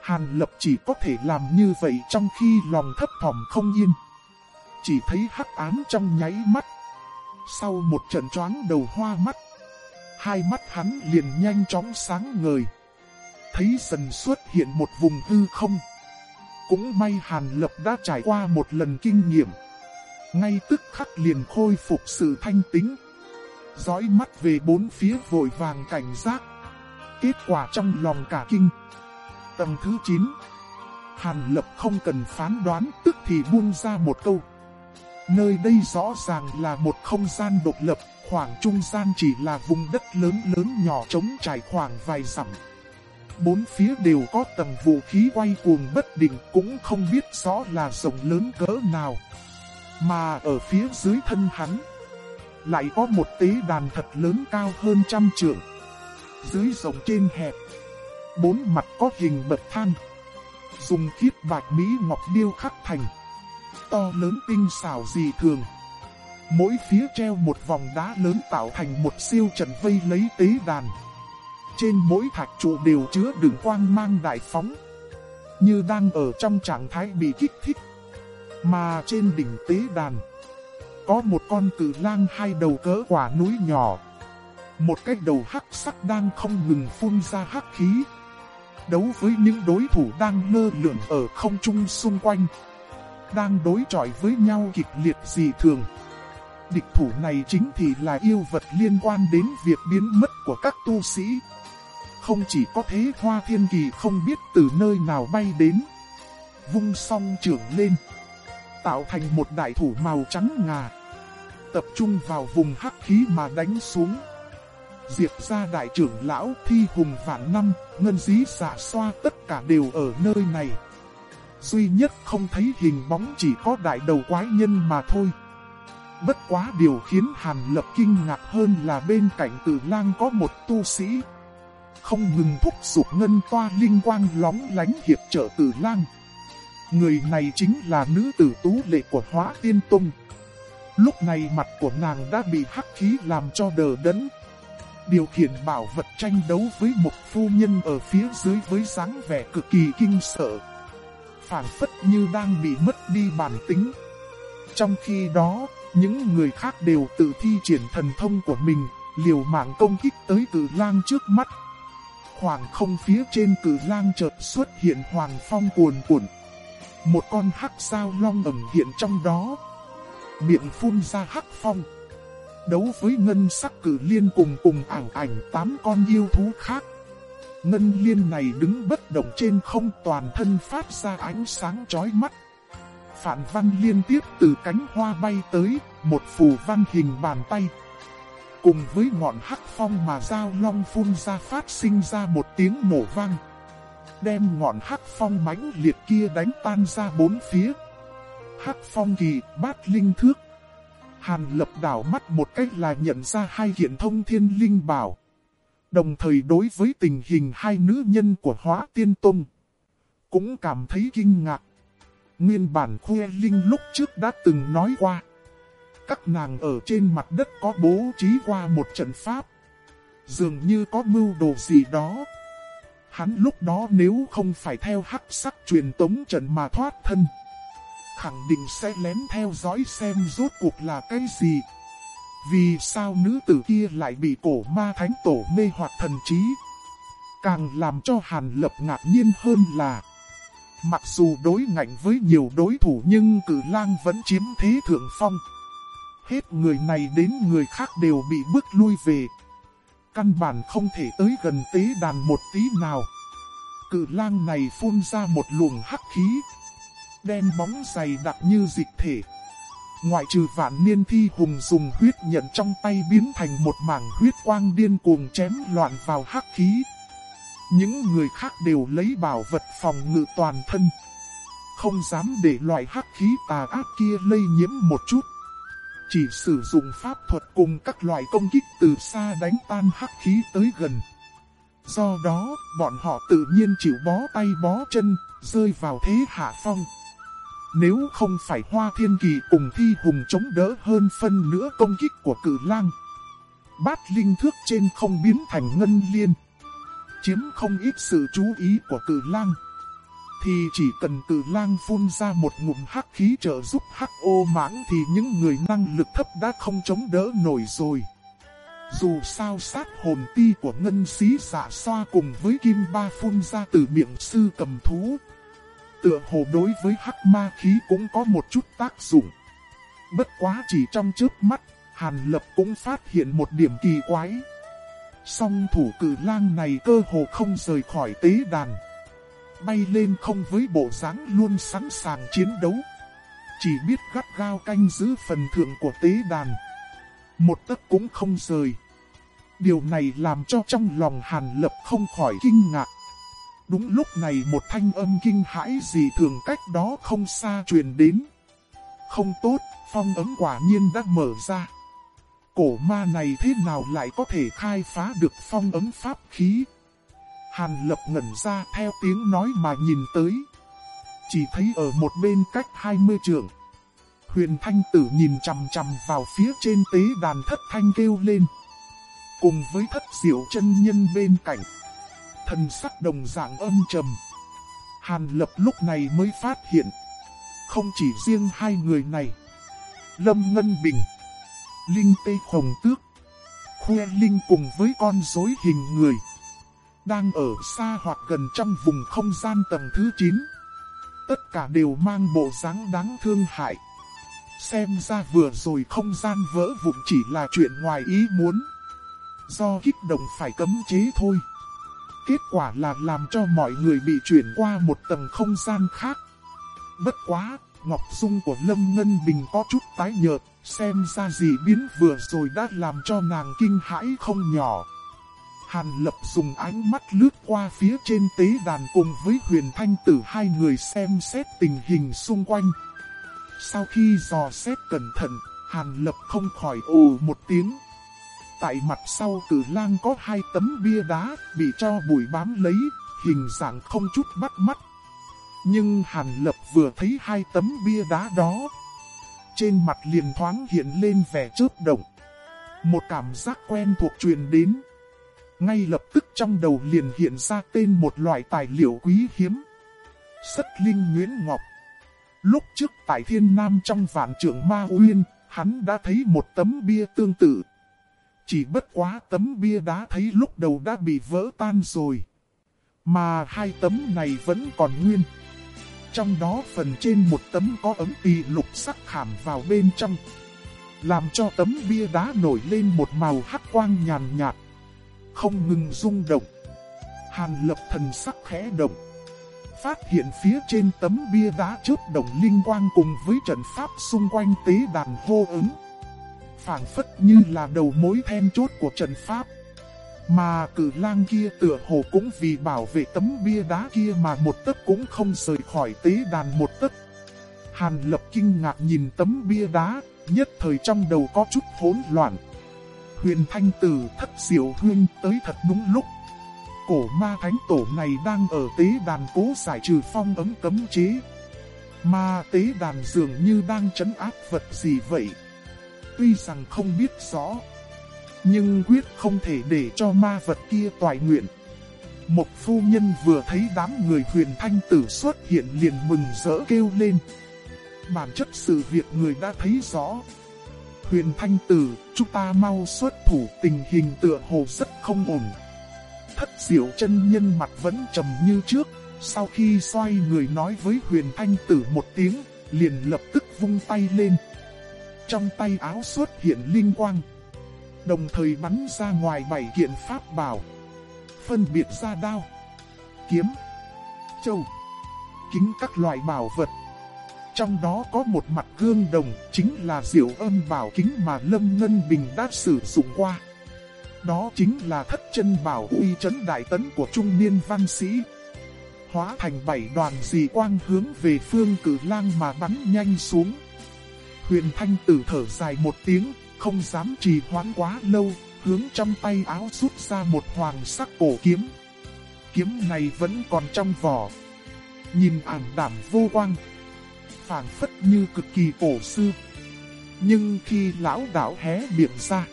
Hàn lập chỉ có thể làm như vậy trong khi lòng thấp thỏm không yên. Chỉ thấy hắc ám trong nháy mắt. Sau một trận choáng đầu hoa mắt, hai mắt hắn liền nhanh chóng sáng ngời thấy dần xuất hiện một vùng hư không. Cũng may Hàn Lập đã trải qua một lần kinh nghiệm. Ngay tức khắc liền khôi phục sự thanh tính. Dõi mắt về bốn phía vội vàng cảnh giác. Kết quả trong lòng cả kinh. Tầng thứ 9 Hàn Lập không cần phán đoán tức thì buông ra một câu. Nơi đây rõ ràng là một không gian độc lập, khoảng trung gian chỉ là vùng đất lớn lớn nhỏ trống trải khoảng vài dặm bốn phía đều có tầng vũ khí quay cuồng bất định cũng không biết rõ là rộng lớn cỡ nào. Mà ở phía dưới thân hắn, lại có một tế đàn thật lớn cao hơn trăm trượng. Dưới rộng trên hẹp, bốn mặt có hình bậc thang, dùng khiết bạch mỹ ngọc điêu khắc thành. To lớn tinh xảo dị thường. Mỗi phía treo một vòng đá lớn tạo thành một siêu trận vây lấy tế đàn. Trên mỗi thạch trụ đều chứa đựng quang mang đại phóng. Như đang ở trong trạng thái bị kích thích. Mà trên đỉnh tế đàn. Có một con cử lang hai đầu cỡ quả núi nhỏ. Một cái đầu hắc sắc đang không ngừng phun ra hắc khí. Đấu với những đối thủ đang lơ lửng ở không trung xung quanh. Đang đối chọi với nhau kịch liệt dị thường địch thủ này chính thì là yêu vật liên quan đến việc biến mất của các tu sĩ. Không chỉ có thế, hoa thiên kỳ không biết từ nơi nào bay đến. Vung song trưởng lên. Tạo thành một đại thủ màu trắng ngà. Tập trung vào vùng hắc khí mà đánh xuống. Diệp ra đại trưởng lão thi hùng vạn năm, ngân dí xả xoa tất cả đều ở nơi này. Duy nhất không thấy hình bóng chỉ có đại đầu quái nhân mà thôi. Bất quá điều khiến Hàn Lập kinh ngạc hơn là bên cạnh tử lang có một tu sĩ không ngừng thúc giục ngân toa linh quang lóng lánh hiệp trợ tử lang. Người này chính là nữ tử tú lệ của hóa tiên tung. Lúc này mặt của nàng đã bị hắc khí làm cho đờ đẫn. Điều khiển bảo vật tranh đấu với một phu nhân ở phía dưới với dáng vẻ cực kỳ kinh sợ. phản phất như đang bị mất đi bản tính. Trong khi đó, những người khác đều tự thi triển thần thông của mình, liều mạng công kích tới cử lang trước mắt. Khoảng không phía trên cử lang chợt xuất hiện hoàng phong cuồn cuộn. Một con hắc sao long ẩm hiện trong đó. Miệng phun ra hắc phong đấu với ngân sắc cử liên cùng cùng ảng ảnh tám con yêu thú khác. Ngân liên này đứng bất động trên không toàn thân phát ra ánh sáng chói mắt. Phản văn liên tiếp từ cánh hoa bay tới, một phù văn hình bàn tay. Cùng với ngọn hắc phong mà dao long phun ra phát sinh ra một tiếng nổ vang. Đem ngọn hắc phong mãnh liệt kia đánh tan ra bốn phía. Hắc phong kỳ bát linh thước. Hàn lập đảo mắt một cách là nhận ra hai hiện thông thiên linh bảo. Đồng thời đối với tình hình hai nữ nhân của hóa tiên tông. Cũng cảm thấy kinh ngạc. Nguyên bản khuê linh lúc trước đã từng nói qua. Các nàng ở trên mặt đất có bố trí qua một trận pháp. Dường như có mưu đồ gì đó. Hắn lúc đó nếu không phải theo hắc sắc truyền tống trận mà thoát thân. Khẳng định sẽ lén theo dõi xem rốt cuộc là cái gì. Vì sao nữ tử kia lại bị cổ ma thánh tổ mê hoặc thần trí? Càng làm cho Hàn Lập ngạc nhiên hơn là, Mặc dù đối ngạnh với nhiều đối thủ nhưng cử lang vẫn chiếm thế thượng phong. Hết người này đến người khác đều bị bước lui về. Căn bản không thể tới gần tế đàn một tí nào. Cử lang này phun ra một luồng hắc khí. Đen bóng dày đặc như dịch thể. Ngoại trừ vạn niên thi hùng dùng huyết nhận trong tay biến thành một mảng huyết quang điên cuồng chém loạn vào hắc khí. Những người khác đều lấy bảo vật phòng ngự toàn thân. Không dám để loại hắc khí tà ác kia lây nhiễm một chút. Chỉ sử dụng pháp thuật cùng các loại công kích từ xa đánh tan hắc khí tới gần. Do đó, bọn họ tự nhiên chịu bó tay bó chân, rơi vào thế hạ phong. Nếu không phải Hoa Thiên Kỳ cùng Thi Hùng chống đỡ hơn phân nữa công kích của cử lang. Bát linh thước trên không biến thành ngân liên. Chiếm không ít sự chú ý của cử lang. Thì chỉ cần cử lang phun ra một ngụm hắc khí trợ giúp hắc ô mãng thì những người năng lực thấp đã không chống đỡ nổi rồi. Dù sao sát hồn ti của ngân xí giả xoa cùng với kim ba phun ra từ miệng sư cầm thú Tựa hồ đối với hắc ma khí cũng có một chút tác dụng. Bất quá chỉ trong trước mắt, Hàn Lập cũng phát hiện một điểm kỳ quái. Song thủ cử lang này cơ hồ không rời khỏi tế đàn. Bay lên không với bộ dáng luôn sẵn sàng chiến đấu. Chỉ biết gắt gao canh giữ phần thượng của tế đàn. Một tấc cũng không rời. Điều này làm cho trong lòng Hàn Lập không khỏi kinh ngạc. Đúng lúc này một thanh âm kinh hãi gì thường cách đó không xa truyền đến. Không tốt, phong ấm quả nhiên đã mở ra. Cổ ma này thế nào lại có thể khai phá được phong ấm pháp khí? Hàn lập ngẩn ra theo tiếng nói mà nhìn tới. Chỉ thấy ở một bên cách 20 trường Huyền thanh tử nhìn chằm chằm vào phía trên tế đàn thất thanh kêu lên. Cùng với thất diệu chân nhân bên cạnh thần sắc đồng dạng âm trầm. Hàn lập lúc này mới phát hiện. Không chỉ riêng hai người này. Lâm Ngân Bình. Linh Tê Hồng Tước. Khoe Linh cùng với con rối hình người. Đang ở xa hoặc gần trong vùng không gian tầng thứ 9. Tất cả đều mang bộ dáng đáng thương hại. Xem ra vừa rồi không gian vỡ vụn chỉ là chuyện ngoài ý muốn. Do kích động phải cấm chế thôi. Kết quả là làm cho mọi người bị chuyển qua một tầng không gian khác. Bất quá, Ngọc Dung của Lâm Ngân Bình có chút tái nhợt, xem ra gì biến vừa rồi đã làm cho nàng kinh hãi không nhỏ. Hàn Lập dùng ánh mắt lướt qua phía trên tế đàn cùng với huyền thanh tử hai người xem xét tình hình xung quanh. Sau khi dò xét cẩn thận, Hàn Lập không khỏi ồ một tiếng. Tại mặt sau tử lang có hai tấm bia đá bị cho bụi bám lấy, hình dạng không chút bắt mắt. Nhưng Hàn Lập vừa thấy hai tấm bia đá đó. Trên mặt liền thoáng hiện lên vẻ chớp động. Một cảm giác quen thuộc truyền đến. Ngay lập tức trong đầu liền hiện ra tên một loại tài liệu quý hiếm. Sất Linh Nguyễn Ngọc. Lúc trước tại Thiên Nam trong vạn trưởng Ma Uyên, hắn đã thấy một tấm bia tương tự. Chỉ bất quá tấm bia đá thấy lúc đầu đã bị vỡ tan rồi. Mà hai tấm này vẫn còn nguyên. Trong đó phần trên một tấm có ấm tì lục sắc khảm vào bên trong. làm cho tấm bia đá nổi lên một màu hắc quang nhàn nhạt, không ngừng rung động. Hàn lập thần sắc khẽ động, phát hiện phía trên tấm bia đá chớp đồng linh quang cùng với trận pháp xung quanh tế đàn hô ứng phảng phất như là đầu mối then chốt của trận pháp. Mà cử lang kia tựa hồ cũng vì bảo vệ tấm bia đá kia mà một tấc cũng không rời khỏi tế đàn một tấc. Hàn lập kinh ngạc nhìn tấm bia đá, nhất thời trong đầu có chút hỗn loạn. Huyền thanh tử thất diệu huyên tới thật đúng lúc. Cổ ma thánh tổ này đang ở tế đàn cố giải trừ phong ấm cấm chế. Mà tế đàn dường như đang trấn áp vật gì vậy. Tuy rằng không biết rõ nhưng quyết không thể để cho ma vật kia toại nguyện. Một phu nhân vừa thấy đám người huyền thanh tử xuất hiện liền mừng rỡ kêu lên. Bản chất sự việc người đã thấy rõ. Huyền thanh tử, chúng ta mau xuất thủ tình hình tựa hồ rất không ổn. Thất diệu chân nhân mặt vẫn trầm như trước, sau khi xoay người nói với huyền thanh tử một tiếng, liền lập tức vung tay lên. Trong tay áo xuất hiện linh quang đồng thời bắn ra ngoài bảy kiện pháp bảo. Phân biệt ra đao, kiếm, châu, kính các loại bảo vật. Trong đó có một mặt gương đồng, chính là diệu âm bảo kính mà Lâm Ngân Bình đã sử dụng qua. Đó chính là thất chân bảo uy chấn đại tấn của trung niên văn sĩ. Hóa thành bảy đoàn dì quang hướng về phương cử lang mà bắn nhanh xuống. Huyền Thanh tử thở dài một tiếng, không dám trì hoãn quá lâu, hướng trong tay áo rút ra một hoàng sắc cổ kiếm. Kiếm này vẫn còn trong vỏ. Nhìn ảm đảm vô quang. phảng phất như cực kỳ cổ xưa. Nhưng khi lão đảo hé miệng ra,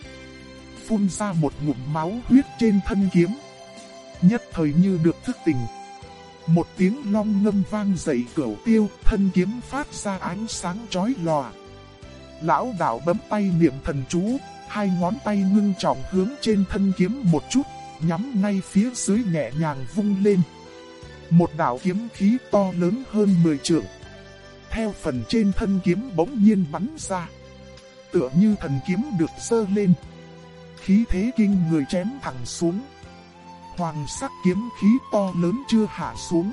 phun ra một ngụm máu huyết trên thân kiếm. Nhất thời như được thức tỉnh. Một tiếng long ngâm vang dậy cửu tiêu, thân kiếm phát ra ánh sáng chói lòa. Lão đạo bấm tay niệm thần chú, hai ngón tay ngưng trọng hướng trên thân kiếm một chút, nhắm ngay phía dưới nhẹ nhàng vung lên. Một đạo kiếm khí to lớn hơn 10 trượng. Theo phần trên thân kiếm bỗng nhiên bắn ra. Tựa như thần kiếm được sơ lên. Khí thế kinh người chém thẳng xuống. Hoàng sắc kiếm khí to lớn chưa hạ xuống.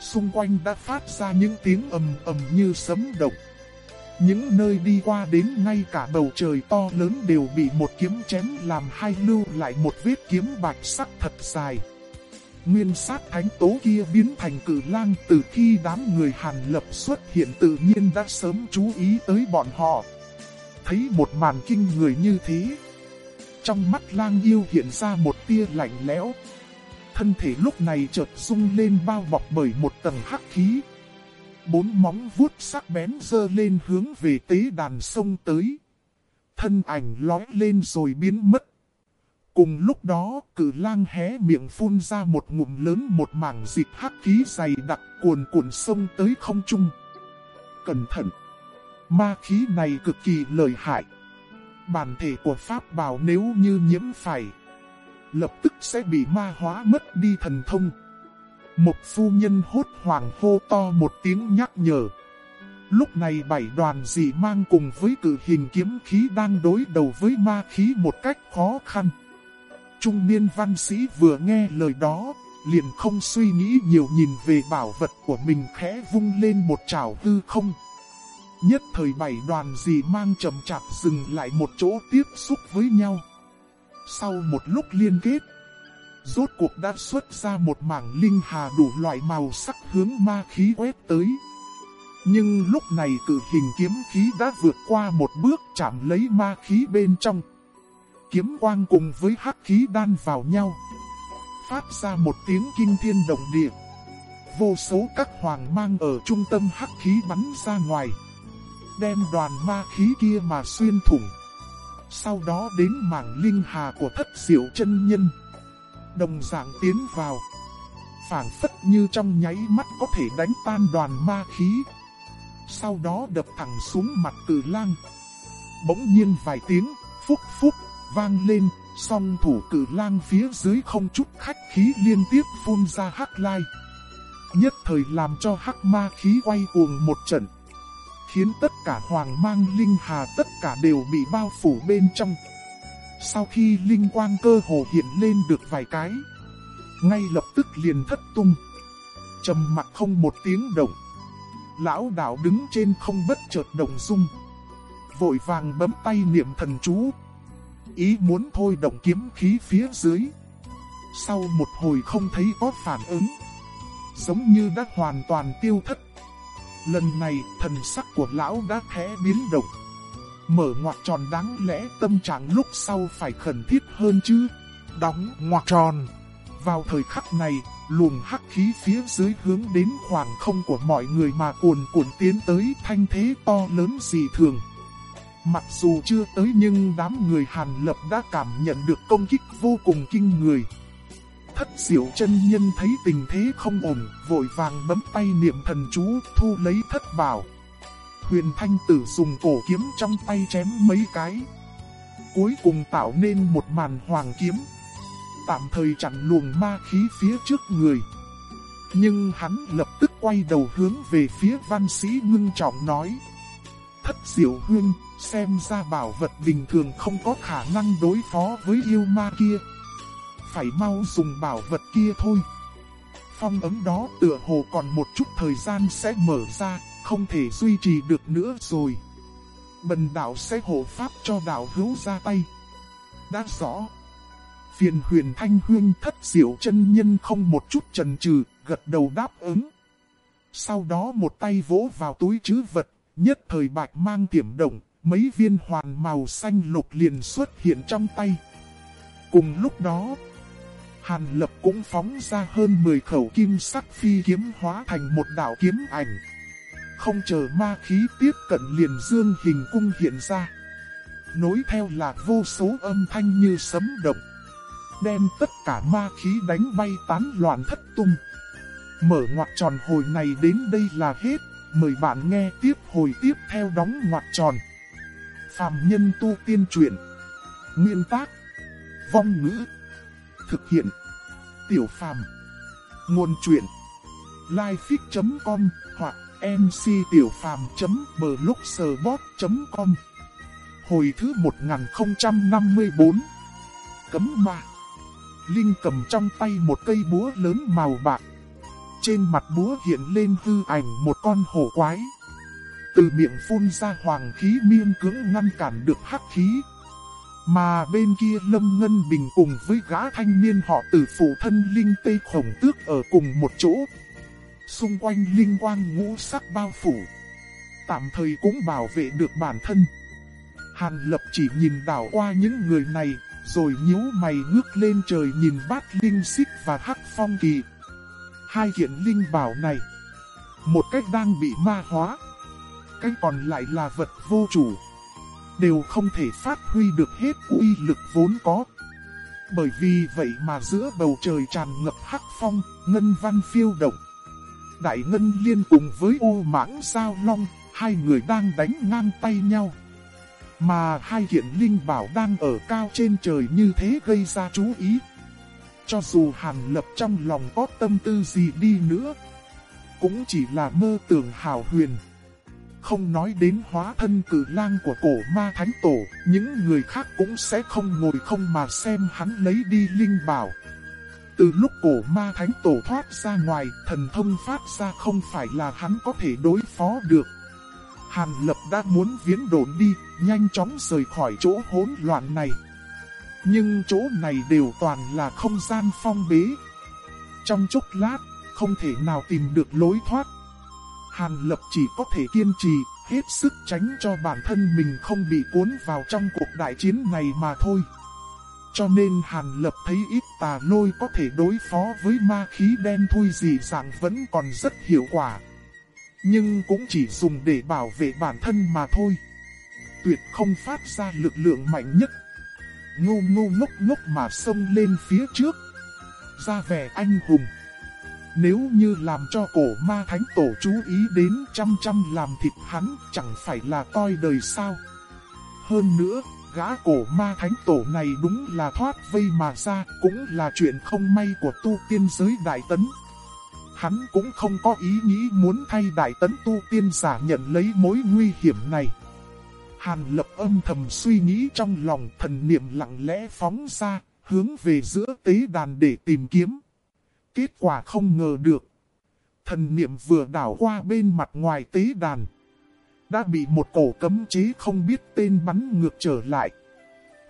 Xung quanh đã phát ra những tiếng ầm ầm như sấm động. Những nơi đi qua đến ngay cả bầu trời to lớn đều bị một kiếm chém làm hai lưu lại một vết kiếm bạch sắc thật dài. Nguyên sát thánh tố kia biến thành cử lang từ khi đám người Hàn Lập xuất hiện tự nhiên đã sớm chú ý tới bọn họ. Thấy một màn kinh người như thế. Trong mắt lang yêu hiện ra một tia lạnh lẽo. Thân thể lúc này chợt rung lên bao bọc bởi một tầng hắc khí bốn móng vuốt sắc bén dơ lên hướng về tế đàn sông tới. Thân ảnh lói lên rồi biến mất. Cùng lúc đó, cử lang hé miệng phun ra một ngụm lớn một mảng dịch hắc khí dày đặc cuồn cuộn sông tới không trung. Cẩn thận! Ma khí này cực kỳ lợi hại. Bản thể của Pháp bảo nếu như nhiễm phải, lập tức sẽ bị ma hóa mất đi thần thông. Một phu nhân hốt hoảng hô to một tiếng nhắc nhở. Lúc này bảy đoàn dị mang cùng với cử hình kiếm khí đang đối đầu với ma khí một cách khó khăn. Trung niên văn sĩ vừa nghe lời đó, liền không suy nghĩ nhiều nhìn về bảo vật của mình khẽ vung lên một trảo hư không. Nhất thời bảy đoàn dị mang chậm chạp dừng lại một chỗ tiếp xúc với nhau. Sau một lúc liên kết, rốt cuộc đã xuất ra một mảng linh hà đủ loại màu sắc hướng ma khí quét tới. Nhưng lúc này cử hình kiếm khí đã vượt qua một bước chạm lấy ma khí bên trong. Kiếm quang cùng với hắc khí đan vào nhau. Phát ra một tiếng kinh thiên động địa. Vô số các hoàng mang ở trung tâm hắc khí bắn ra ngoài. Đem đoàn ma khí kia mà xuyên thủng. Sau đó đến mảng linh hà của thất diệu chân nhân đồng dạng tiến vào. phảng phất như trong nháy mắt có thể đánh tan đoàn ma khí. Sau đó đập thẳng xuống mặt từ lang. Bỗng nhiên vài tiếng, phúc phúc, vang lên, song thủ cử lang phía dưới không chút khách khí liên tiếp phun ra hắc lai. Nhất thời làm cho hắc ma khí quay cuồng một trận. khiến tất cả hoàng mang linh hà tất cả đều bị bao phủ bên trong. Sau khi linh quang cơ hồ hiện lên được vài cái, ngay lập tức liền thất tung. trầm mặt không một tiếng động. Lão đạo đứng trên không bất chợt động dung. Vội vàng bấm tay niệm thần chú. Ý muốn thôi động kiếm khí phía dưới. Sau một hồi không thấy có phản ứng. Giống như đã hoàn toàn tiêu thất. Lần này thần sắc của lão đã khẽ biến động. Mở ngoặc tròn đáng lẽ tâm trạng lúc sau phải khẩn thiết hơn chứ. Đóng ngoặc tròn. Vào thời khắc này, luồng hắc khí phía dưới hướng đến khoảng không của mọi người mà cuồn cuộn tiến tới thanh thế to lớn dị thường. Mặc dù chưa tới nhưng đám người Hàn Lập đã cảm nhận được công kích vô cùng kinh người. Thất diệu chân nhân thấy tình thế không ổn, vội vàng bấm tay niệm thần chú, thu lấy thất bảo. Huyền Thanh Tử dùng cổ kiếm trong tay chém mấy cái. Cuối cùng tạo nên một màn hoàng kiếm tạm thời chặn luồng ma khí phía trước người. Nhưng hắn lập tức quay đầu hướng về phía văn sĩ ngưng trọng nói. Thất diệu huynh, xem ra bảo vật bình thường không có khả năng đối phó với yêu ma kia. Phải mau dùng bảo vật kia thôi. Phong ấm đó tựa hồ còn một chút thời gian sẽ mở ra, không thể duy trì được nữa rồi. Bần đạo sẽ hộ pháp cho đạo hữu ra tay. Đã rõ. Phiền huyền thanh huyên thất diệu chân nhân không một chút chần chừ, gật đầu đáp ứng. Sau đó một tay vỗ vào túi chứ vật, nhất thời bạch mang tiềm động, mấy viên hoàn màu xanh lục liền xuất hiện trong tay. Cùng lúc đó, Hàn Lập cũng phóng ra hơn 10 khẩu kim sắc phi kiếm hóa thành một đạo kiếm ảnh. Không chờ ma khí tiếp cận liền dương hình cung hiện ra. Nối theo là vô số âm thanh như sấm động đem tất cả ma khí đánh bay tán loạn thất tung. Mở ngoặt tròn hồi này đến đây là hết, mời bạn nghe tiếp hồi tiếp theo đóng ngoặt tròn. Phạm nhân tu tiên truyện. Nguyên tác. Vong ngữ. Thực hiện. Tiểu phàm. Nguồn truyện. Lifefix.com mctiểupham.blogspot.com Hồi thứ 1054 Cấm ma Linh cầm trong tay một cây búa lớn màu bạc. Trên mặt búa hiện lên hư ảnh một con hổ quái. Từ miệng phun ra hoàng khí miên cưỡng ngăn cản được hắc khí. Mà bên kia Lâm Ngân Bình cùng với gã thanh niên họ từ phụ thân Linh Tây Khổng Tước ở cùng một chỗ. Xung quanh linh quang ngũ sắc bao phủ. Tạm thời cũng bảo vệ được bản thân. Hàn Lập chỉ nhìn đảo qua những người này, rồi nhíu mày ngước lên trời nhìn bát linh xích và hắc phong kỳ. Hai kiện linh bảo này, một cách đang bị ma hóa, cách còn lại là vật vô chủ, đều không thể phát huy được hết uy lực vốn có. Bởi vì vậy mà giữa bầu trời tràn ngập hắc phong, ngân văn phiêu động. Đại ngân liên cùng với U mãng sao long, hai người đang đánh ngang tay nhau. Mà hai kiện linh bảo đang ở cao trên trời như thế gây ra chú ý. Cho dù Hàn Lập trong lòng có tâm tư gì đi nữa, cũng chỉ là mơ tưởng hào huyền. Không nói đến hóa thân cử lang của cổ ma thánh tổ, những người khác cũng sẽ không ngồi không mà xem hắn lấy đi linh bảo. Từ lúc cổ ma thánh tổ thoát ra ngoài, thần thông phát ra không phải là hắn có thể đối phó được. Hàn Lập đã muốn viễn đồn đi, nhanh chóng rời khỏi chỗ hỗn loạn này. Nhưng chỗ này đều toàn là không gian phong bế. Trong chốc lát, không thể nào tìm được lối thoát. Hàn Lập chỉ có thể kiên trì, hết sức tránh cho bản thân mình không bị cuốn vào trong cuộc đại chiến này mà thôi. Cho nên Hàn Lập thấy ít tà lôi có thể đối phó với ma khí đen thui dị dạng vẫn còn rất hiệu quả nhưng cũng chỉ dùng để bảo vệ bản thân mà thôi. Tuyệt không phát ra lực lượng mạnh nhất. Ngô ngô ngốc ngốc mà xông lên phía trước. Ra vẻ anh hùng. Nếu như làm cho cổ ma thánh tổ chú ý đến trăm trăm làm thịt hắn chẳng phải là toi đời sao. Hơn nữa, gã cổ ma thánh tổ này đúng là thoát vây mà ra cũng là chuyện không may của tu tiên giới đại tấn. Hắn cũng không có ý nghĩ muốn thay đại tấn tu tiên giả nhận lấy mối nguy hiểm này. Hàn lập âm thầm suy nghĩ trong lòng thần niệm lặng lẽ phóng ra, hướng về giữa tế đàn để tìm kiếm. Kết quả không ngờ được. Thần niệm vừa đảo qua bên mặt ngoài tế đàn. Đã bị một cổ cấm chế không biết tên bắn ngược trở lại.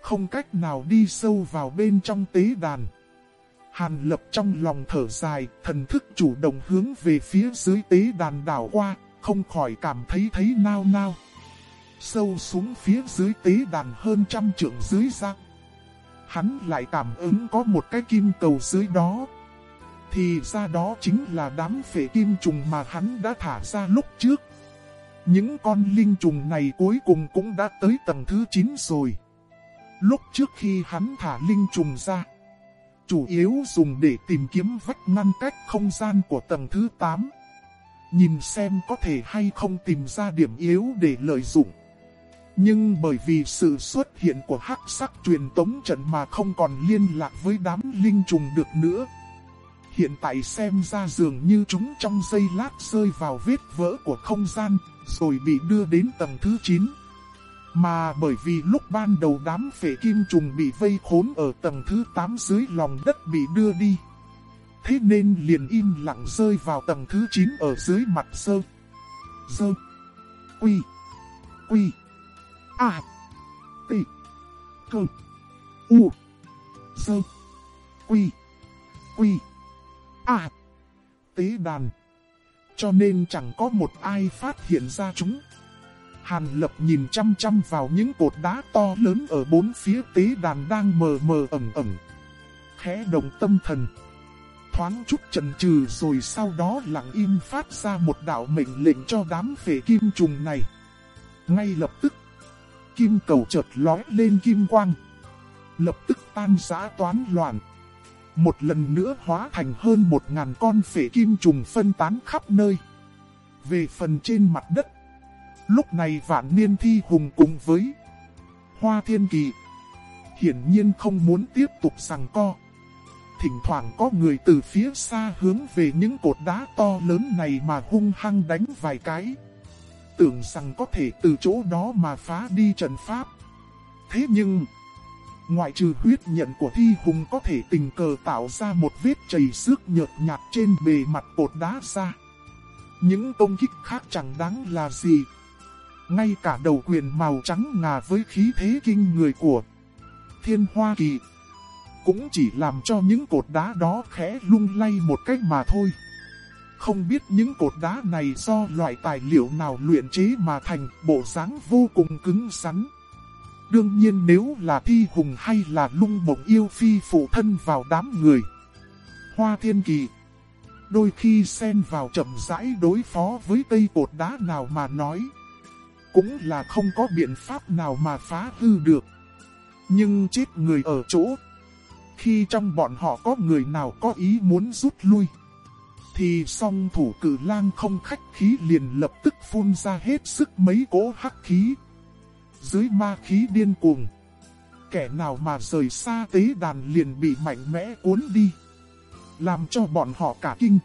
Không cách nào đi sâu vào bên trong tế đàn. Hàn lập trong lòng thở dài, thần thức chủ động hướng về phía dưới tế đàn đảo qua, không khỏi cảm thấy thấy nao nao. Sâu xuống phía dưới tế đàn hơn trăm trượng dưới ra. Hắn lại cảm ứng có một cái kim cầu dưới đó. Thì ra đó chính là đám phể kim trùng mà hắn đã thả ra lúc trước. Những con linh trùng này cuối cùng cũng đã tới tầng thứ 9 rồi. Lúc trước khi hắn thả linh trùng ra, chủ yếu dùng để tìm kiếm vách ngăn cách không gian của tầng thứ 8. Nhìn xem có thể hay không tìm ra điểm yếu để lợi dụng. Nhưng bởi vì sự xuất hiện của hắc sắc truyền tống trận mà không còn liên lạc với đám linh trùng được nữa. Hiện tại xem ra dường như chúng trong giây lát rơi vào vết vỡ của không gian, rồi bị đưa đến tầng thứ 9. Mà bởi vì lúc ban đầu đám phệ kim trùng bị vây khốn ở tầng thứ 8 dưới lòng đất bị đưa đi. Thế nên liền im lặng rơi vào tầng thứ 9 ở dưới mặt sơ. Sơ. Quy. Quy. A. T. Cơ. U. Sơ. Quy. Quy à Tế đàn. Cho nên chẳng có một ai phát hiện ra chúng. Hàn lập nhìn chăm chăm vào những cột đá to lớn ở bốn phía tế đàn đang mờ mờ ẩn ẩn. Khẽ động tâm thần. Thoáng chút chần chừ rồi sau đó lặng im phát ra một đạo mệnh lệnh cho đám phệ kim trùng này. Ngay lập tức, kim cầu chợt lói lên kim quang. Lập tức tan giã toán loạn. Một lần nữa hóa thành hơn một ngàn con phể kim trùng phân tán khắp nơi. Về phần trên mặt đất, Lúc này vạn niên thi hùng cùng với Hoa Thiên Kỳ Hiển nhiên không muốn tiếp tục sằng co. Thỉnh thoảng có người từ phía xa hướng về những cột đá to lớn này mà hung hăng đánh vài cái. Tưởng rằng có thể từ chỗ đó mà phá đi trận pháp. Thế nhưng Ngoại trừ huyết nhận của thi hùng có thể tình cờ tạo ra một vết chảy xước nhợt nhạt trên bề mặt cột đá ra Những công kích khác chẳng đáng là gì ngay cả đầu quyền màu trắng ngà với khí thế kinh người của Thiên Hoa Kỳ cũng chỉ làm cho những cột đá đó khẽ lung lay một cách mà thôi. Không biết những cột đá này do loại tài liệu nào luyện chế mà thành bộ dáng vô cùng cứng rắn. Đương nhiên nếu là thi hùng hay là lung mộng yêu phi phụ thân vào đám người. Hoa thiên kỳ. Đôi khi xen vào chậm rãi đối phó với cây cột đá nào mà nói cũng là không có biện pháp nào mà phá hư được. Nhưng chết người ở chỗ, khi trong bọn họ có người nào có ý muốn rút lui, thì song thủ cử lang không khách khí liền lập tức phun ra hết sức mấy cỗ hắc khí. Dưới ma khí điên cuồng, kẻ nào mà rời xa tế đàn liền bị mạnh mẽ cuốn đi, làm cho bọn họ cả kinh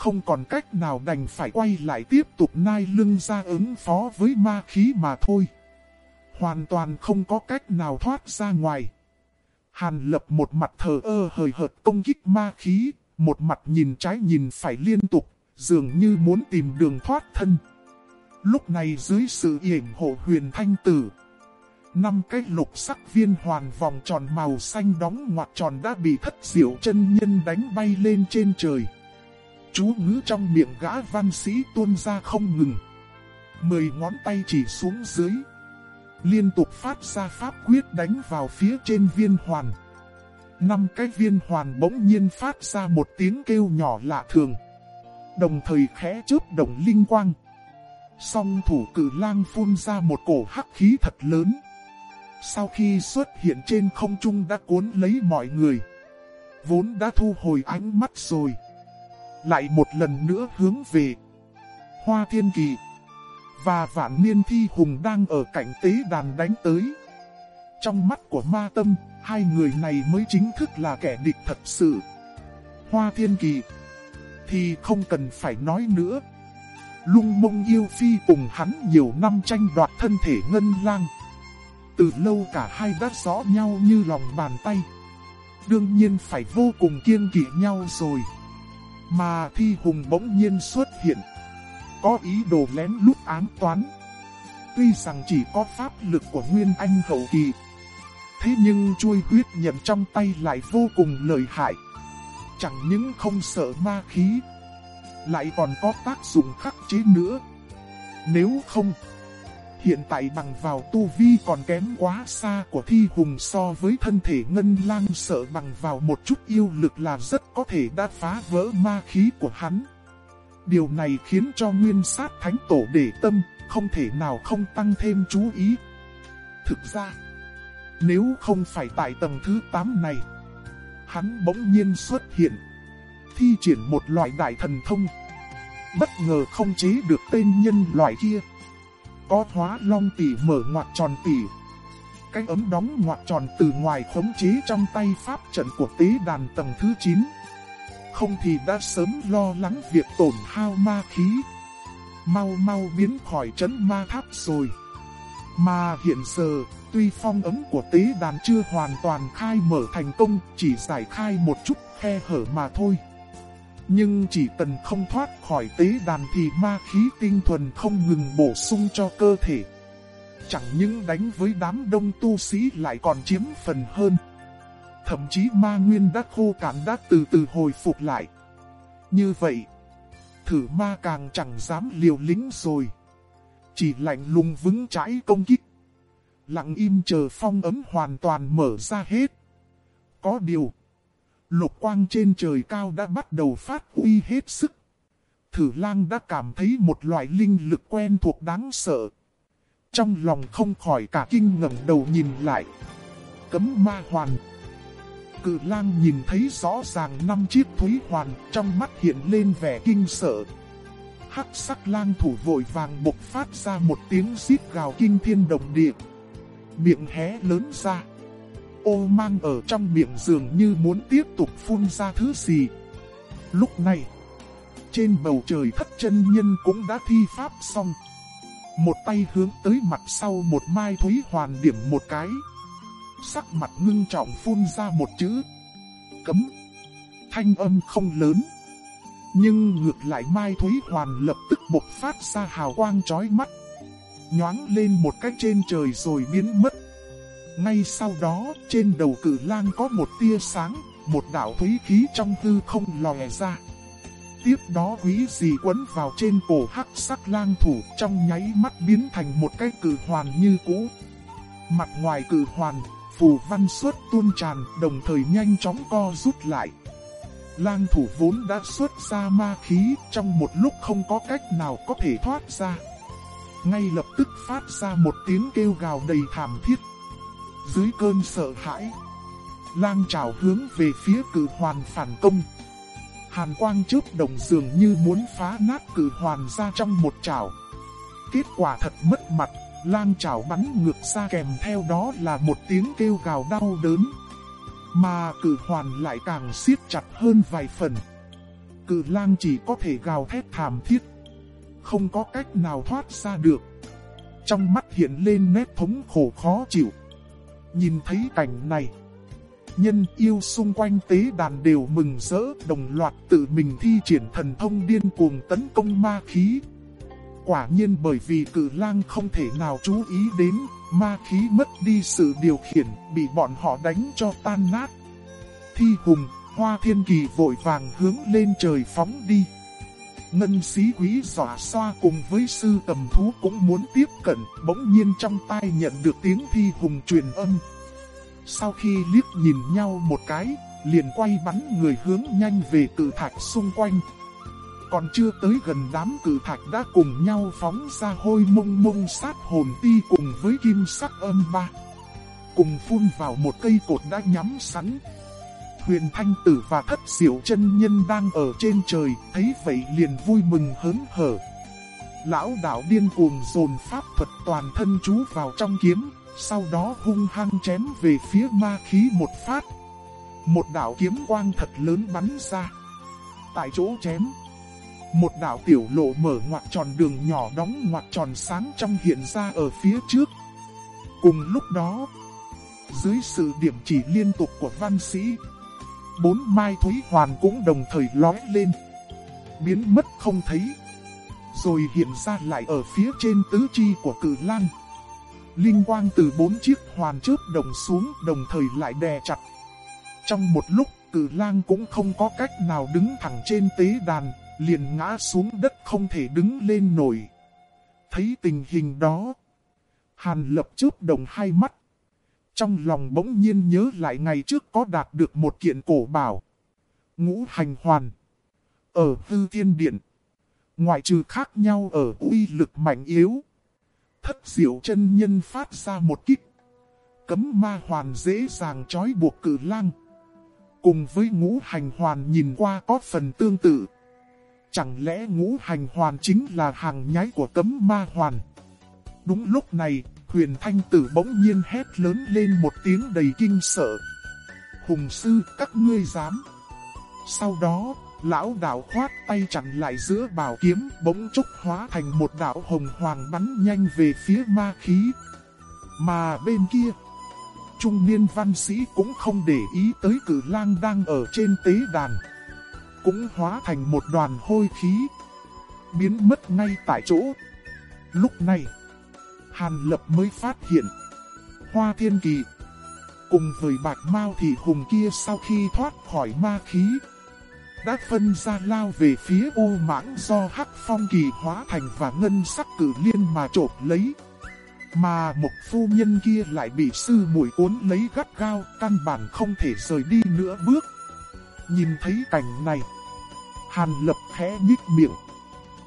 không còn cách nào đành phải quay lại tiếp tục nai lưng ra ứng phó với ma khí mà thôi. Hoàn toàn không có cách nào thoát ra ngoài. Hàn lập một mặt thờ ơ hời hợt công kích ma khí, một mặt nhìn trái nhìn phải liên tục, dường như muốn tìm đường thoát thân. Lúc này dưới sự yểm hộ huyền thanh tử, năm cái lục sắc viên hoàn vòng tròn màu xanh đóng ngoặt tròn đã bị thất diệu chân nhân đánh bay lên trên trời. Chú ngữ trong miệng gã văn sĩ tuôn ra không ngừng. Mười ngón tay chỉ xuống dưới. Liên tục phát ra pháp quyết đánh vào phía trên viên hoàn. Năm cái viên hoàn bỗng nhiên phát ra một tiếng kêu nhỏ lạ thường. Đồng thời khẽ chớp động linh quang. Song thủ cử lang phun ra một cổ hắc khí thật lớn. Sau khi xuất hiện trên không trung đã cuốn lấy mọi người. Vốn đã thu hồi ánh mắt rồi lại một lần nữa hướng về Hoa Thiên Kỳ. Và vạn niên thi hùng đang ở cảnh tế đàn đánh tới. Trong mắt của ma tâm, hai người này mới chính thức là kẻ địch thật sự. Hoa Thiên Kỳ thì không cần phải nói nữa. Lung mông yêu phi cùng hắn nhiều năm tranh đoạt thân thể ngân lang. Từ lâu cả hai đã rõ nhau như lòng bàn tay. Đương nhiên phải vô cùng kiên kỵ nhau rồi. Mà thi hùng bỗng nhiên xuất hiện. Có ý đồ lén lút ám toán. Tuy rằng chỉ có pháp lực của Nguyên Anh hậu kỳ. Thế nhưng chuôi huyết nhận trong tay lại vô cùng lợi hại. Chẳng những không sợ ma khí. Lại còn có tác dụng khắc chế nữa. Nếu không... Hiện tại bằng vào tu vi còn kém quá xa của thi hùng so với thân thể ngân lang sợ bằng vào một chút yêu lực là rất có thể đã phá vỡ ma khí của hắn. Điều này khiến cho nguyên sát thánh tổ để tâm, không thể nào không tăng thêm chú ý. Thực ra, nếu không phải tại tầng thứ 8 này, hắn bỗng nhiên xuất hiện, thi triển một loại đại thần thông. Bất ngờ không chế được tên nhân loại kia có hóa long tỷ mở ngoặt tròn tỷ. Cái ấm đóng ngoặt tròn từ ngoài khống chế trong tay pháp trận của tế đàn tầng thứ 9. Không thì đã sớm lo lắng việc tổn hao ma khí. Mau mau biến khỏi trấn ma tháp rồi. Mà hiện giờ, tuy phong ấm của tế đàn chưa hoàn toàn khai mở thành công, chỉ giải khai một chút khe hở mà thôi. Nhưng chỉ cần không thoát khỏi tế đàn thì ma khí tinh thuần không ngừng bổ sung cho cơ thể. Chẳng những đánh với đám đông tu sĩ lại còn chiếm phần hơn. Thậm chí ma nguyên đã khô cạn đã từ từ hồi phục lại. Như vậy, thử ma càng chẳng dám liều lính rồi. Chỉ lạnh lùng vững trái công kích. Lặng im chờ phong ấm hoàn toàn mở ra hết. Có điều Lục quang trên trời cao đã bắt đầu phát uy hết sức. Thử lang đã cảm thấy một loại linh lực quen thuộc đáng sợ. Trong lòng không khỏi cả kinh ngẩng đầu nhìn lại. Cấm ma hoàn. Cự lang nhìn thấy rõ ràng năm chiếc thúy hoàn trong mắt hiện lên vẻ kinh sợ. Hắc sắc lang thủ vội vàng bộc phát ra một tiếng xít gào kinh thiên động địa. Miệng hé lớn ra ô mang ở trong miệng dường như muốn tiếp tục phun ra thứ gì. Lúc này, trên bầu trời thất chân nhân cũng đã thi pháp xong. Một tay hướng tới mặt sau một mai thúy hoàn điểm một cái. Sắc mặt ngưng trọng phun ra một chữ. Cấm. Thanh âm không lớn. Nhưng ngược lại Mai Thúy Hoàn lập tức bộc phát ra hào quang chói mắt. Nhoáng lên một cách trên trời rồi biến mất. Ngay sau đó, trên đầu cử lang có một tia sáng, một đạo thúy khí trong hư không lòe ra. Tiếp đó quý gì quấn vào trên cổ hắc sắc lang thủ trong nháy mắt biến thành một cái cử hoàn như cũ. Mặt ngoài cử hoàn, phù văn xuất tuôn tràn đồng thời nhanh chóng co rút lại. Lang thủ vốn đã xuất ra ma khí trong một lúc không có cách nào có thể thoát ra. Ngay lập tức phát ra một tiếng kêu gào đầy thảm thiết. Dưới cơn sợ hãi, lang trào hướng về phía cử hoàn phản công. Hàn quang trước đồng dường như muốn phá nát cử hoàn ra trong một trào. Kết quả thật mất mặt, lang trào bắn ngược ra kèm theo đó là một tiếng kêu gào đau đớn. Mà cử hoàn lại càng siết chặt hơn vài phần. Cử lang chỉ có thể gào thét thảm thiết. Không có cách nào thoát ra được. Trong mắt hiện lên nét thống khổ khó chịu. Nhìn thấy cảnh này, nhân yêu xung quanh tế đàn đều mừng rỡ đồng loạt tự mình thi triển thần thông điên cuồng tấn công ma khí. Quả nhiên bởi vì cử lang không thể nào chú ý đến, ma khí mất đi sự điều khiển, bị bọn họ đánh cho tan nát. Thi hùng, hoa thiên kỳ vội vàng hướng lên trời phóng đi. Ngân sĩ quý giỏ xoa cùng với sư tầm thú cũng muốn tiếp cận, bỗng nhiên trong tai nhận được tiếng thi hùng truyền âm. Sau khi liếc nhìn nhau một cái, liền quay bắn người hướng nhanh về cử thạch xung quanh. Còn chưa tới gần đám cử thạch đã cùng nhau phóng ra hôi mông mông sát hồn ti cùng với kim sắc âm ba. Cùng phun vào một cây cột đã nhắm sẵn. Huyền Thanh Tử và Thất Diệu chân Nhân đang ở trên trời, thấy vậy liền vui mừng hớn hở. Lão đạo điên cuồng dồn pháp thuật toàn thân chú vào trong kiếm, sau đó hung hăng chém về phía ma khí một phát. Một đạo kiếm quang thật lớn bắn ra. tại chỗ chém. Một đạo tiểu lộ mở ngoặt tròn đường nhỏ đóng ngoặt tròn sáng trong hiện ra ở phía trước. Cùng lúc đó, dưới sự điểm chỉ liên tục của văn sĩ, bốn mai thúy hoàn cũng đồng thời lói lên, biến mất không thấy, rồi hiện ra lại ở phía trên tứ chi của cử lang. Linh quang từ bốn chiếc hoàn chớp đồng xuống đồng thời lại đè chặt. Trong một lúc, cử lang cũng không có cách nào đứng thẳng trên tế đàn, liền ngã xuống đất không thể đứng lên nổi. Thấy tình hình đó, Hàn lập chớp đồng hai mắt. Trong lòng bỗng nhiên nhớ lại ngày trước có đạt được một kiện cổ bảo. Ngũ hành hoàn. Ở hư thiên điện. Ngoại trừ khác nhau ở uy lực mạnh yếu. Thất diệu chân nhân phát ra một kích. Cấm ma hoàn dễ dàng trói buộc cử lang. Cùng với ngũ hành hoàn nhìn qua có phần tương tự. Chẳng lẽ ngũ hành hoàn chính là hàng nhái của cấm ma hoàn? Đúng lúc này, huyền thanh tử bỗng nhiên hét lớn lên một tiếng đầy kinh sợ. Hùng sư, các ngươi dám. Sau đó, lão đạo khoát tay chặn lại giữa bảo kiếm, bỗng chốc hóa thành một đạo hồng hoàng bắn nhanh về phía ma khí. Mà bên kia, trung niên văn sĩ cũng không để ý tới cử lang đang ở trên tế đàn. Cũng hóa thành một đoàn hôi khí, biến mất ngay tại chỗ. Lúc này, Hàn Lập mới phát hiện. Hoa Thiên Kỳ cùng với Bạch Mao thì Hùng kia sau khi thoát khỏi ma khí. Đã phân ra lao về phía u mãng do Hắc Phong Kỳ hóa thành và ngân sắc cử liên mà trộp lấy. Mà một phu nhân kia lại bị sư mũi cuốn lấy gắt gao, căn bản không thể rời đi nữa bước. Nhìn thấy cảnh này, Hàn Lập khẽ nhích miệng,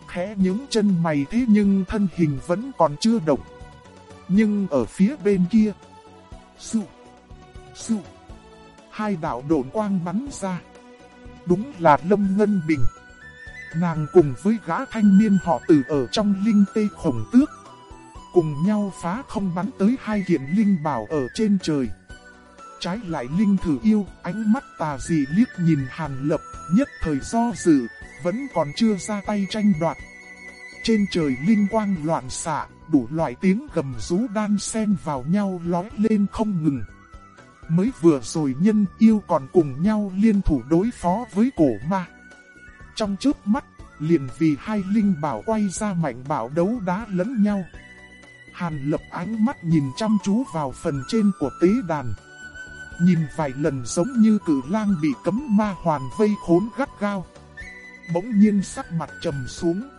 khẽ những chân mày thế nhưng thân hình vẫn còn chưa động. Nhưng ở phía bên kia, sụ, sụ, hai đạo độn quang bắn ra. Đúng là Lâm Ngân Bình. Nàng cùng với gã thanh niên họ tử ở trong linh tê khổng tước. Cùng nhau phá không bắn tới hai kiện linh bảo ở trên trời. Trái lại linh thử yêu, ánh mắt tà dị liếc nhìn hàn lập, nhất thời do dự, vẫn còn chưa ra tay tranh đoạt. Trên trời linh quang loạn xạ, đủ loại tiếng gầm rú đan xen vào nhau lói lên không ngừng. Mới vừa rồi nhân yêu còn cùng nhau liên thủ đối phó với cổ ma. Trong trước mắt, liền vì hai linh bảo quay ra mạnh bảo đấu đá lẫn nhau. Hàn lập ánh mắt nhìn chăm chú vào phần trên của tế đàn. Nhìn vài lần giống như cử lang bị cấm ma hoàn vây khốn gắt gao. Bỗng nhiên sắc mặt trầm xuống.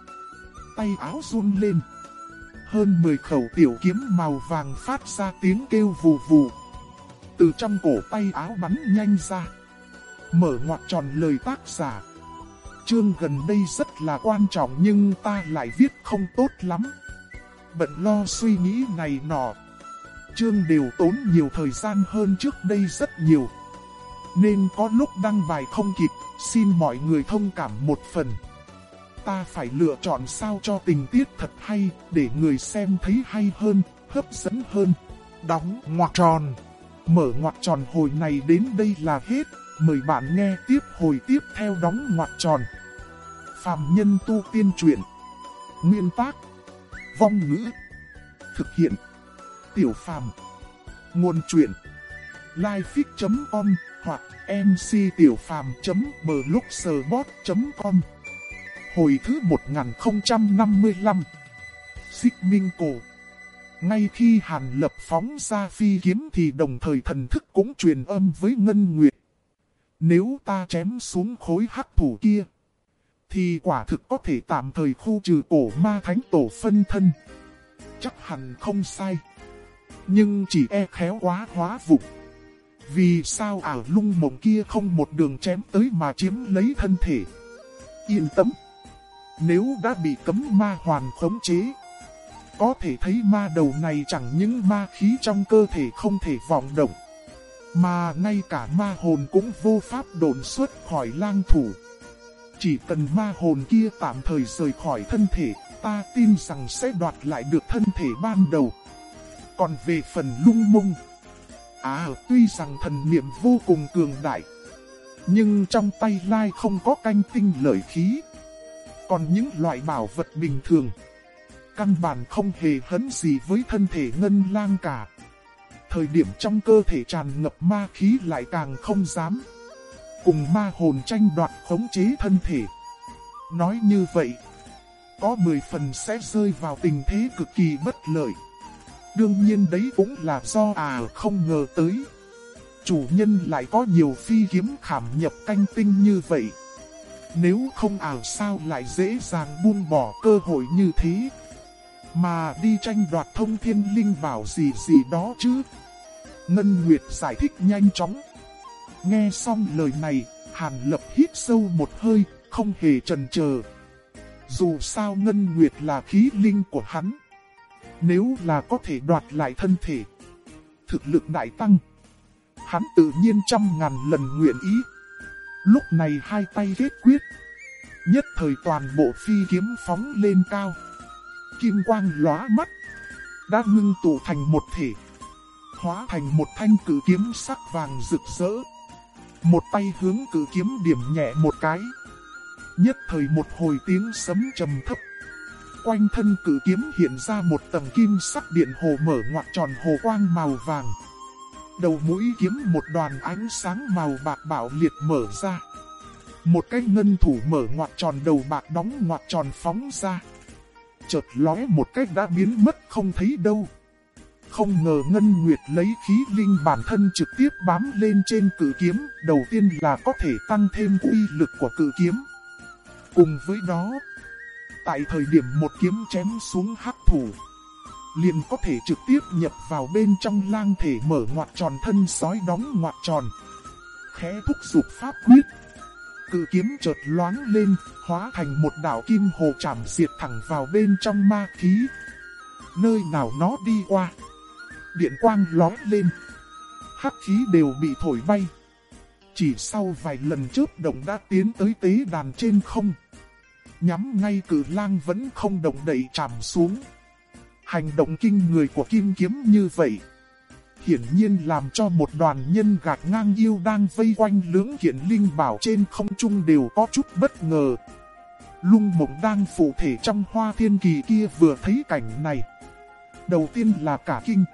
Tay áo run lên. Hơn 10 khẩu tiểu kiếm màu vàng phát ra tiếng kêu vù vù. Từ trong cổ tay áo bắn nhanh ra. Mở ngoặt tròn lời tác giả. Chương gần đây rất là quan trọng nhưng ta lại viết không tốt lắm. Bận lo suy nghĩ này nọ. Chương đều tốn nhiều thời gian hơn trước đây rất nhiều. Nên có lúc đăng bài không kịp, xin mọi người thông cảm một phần ta phải lựa chọn sao cho tình tiết thật hay, để người xem thấy hay hơn, hấp dẫn hơn. Đóng ngoặc tròn. Mở ngoặc tròn hồi này đến đây là hết, mời bạn nghe tiếp hồi tiếp theo đóng ngoặc tròn. Phạm nhân tu tiên truyện. Nguyên tác. Vong ngữ. Thực hiện. Tiểu phàm. Nguồn truyện. Lifefix.com hoặc mctiểupham.blogspot.com Hồi thứ 1055 Xích Minh Cổ Ngay khi Hàn Lập phóng ra phi kiếm thì đồng thời thần thức cũng truyền âm với Ngân Nguyệt. Nếu ta chém xuống khối hắc thủ kia, thì quả thực có thể tạm thời khu trừ cổ ma thánh tổ phân thân. Chắc hẳn không sai. Nhưng chỉ e khéo quá hóa vụ. Vì sao ảo lung mộng kia không một đường chém tới mà chiếm lấy thân thể? Yên tâm. Nếu đã bị cấm ma hoàn khống chế, có thể thấy ma đầu này chẳng những ma khí trong cơ thể không thể vọng động, mà ngay cả ma hồn cũng vô pháp đồn xuất khỏi lang thủ. Chỉ cần ma hồn kia tạm thời rời khỏi thân thể, ta tin rằng sẽ đoạt lại được thân thể ban đầu. Còn về phần lung mông, à tuy rằng thần niệm vô cùng cường đại, Nhưng trong tay lai không có canh tinh lợi khí. Còn những loại bảo vật bình thường, căn bản không hề hấn gì với thân thể ngân lang cả. Thời điểm trong cơ thể tràn ngập ma khí lại càng không dám. Cùng ma hồn tranh đoạt khống chế thân thể. Nói như vậy, có 10 phần sẽ rơi vào tình thế cực kỳ bất lợi. Đương nhiên đấy cũng là do à không ngờ tới. Chủ nhân lại có nhiều phi kiếm khảm nhập canh tinh như vậy. Nếu không ảo sao lại dễ dàng buông bỏ cơ hội như thế. Mà đi tranh đoạt thông thiên linh bảo gì gì đó chứ. Ngân Nguyệt giải thích nhanh chóng. Nghe xong lời này, Hàn Lập hít sâu một hơi, không hề chần chờ. Dù sao Ngân Nguyệt là khí linh của hắn. Nếu là có thể đoạt lại thân thể, thực lực đại tăng. Hắn tự nhiên trăm ngàn lần nguyện ý. Lúc này hai tay kết quyết. Nhất thời toàn bộ phi kiếm phóng lên cao. Kim quang lóa mắt. Đã ngưng tụ thành một thể. Hóa thành một thanh cử kiếm sắc vàng rực rỡ. Một tay hướng cử kiếm điểm nhẹ một cái. Nhất thời một hồi tiếng sấm trầm thấp. Quanh thân cử kiếm hiện ra một tầng kim sắc điện hồ mở ngoặt tròn hồ quang màu vàng. Đầu mũi kiếm một đoàn ánh sáng màu bạc bảo liệt mở ra. Một cái ngân thủ mở ngoặt tròn đầu bạc đóng ngoặt tròn phóng ra. Chợt lóe một cách đã biến mất không thấy đâu. Không ngờ Ngân Nguyệt lấy khí linh bản thân trực tiếp bám lên trên cử kiếm, đầu tiên là có thể tăng thêm uy lực của cử kiếm. Cùng với đó, tại thời điểm một kiếm chém xuống hắc thủ, liền có thể trực tiếp nhập vào bên trong lang thể mở ngoặt tròn thân sói đóng ngoặt tròn. Khẽ thúc dục pháp quyết. Cự kiếm chợt loáng lên, hóa thành một đảo kim hồ chạm diệt thẳng vào bên trong ma khí. Nơi nào nó đi qua, điện quang lóe lên, hắc khí đều bị thổi bay. Chỉ sau vài lần chớp động đã tiến tới tế đàn trên không. Nhắm ngay cử lang vẫn không động đậy chạm xuống. Hành động kinh người của kim kiếm như vậy. Hiển nhiên làm cho một đoàn nhân gạt ngang yêu đang vây quanh lưỡng kiện linh bảo trên không trung đều có chút bất ngờ. Lung mộng đang phụ thể trong hoa thiên kỳ kia vừa thấy cảnh này. Đầu tiên là cả kinh.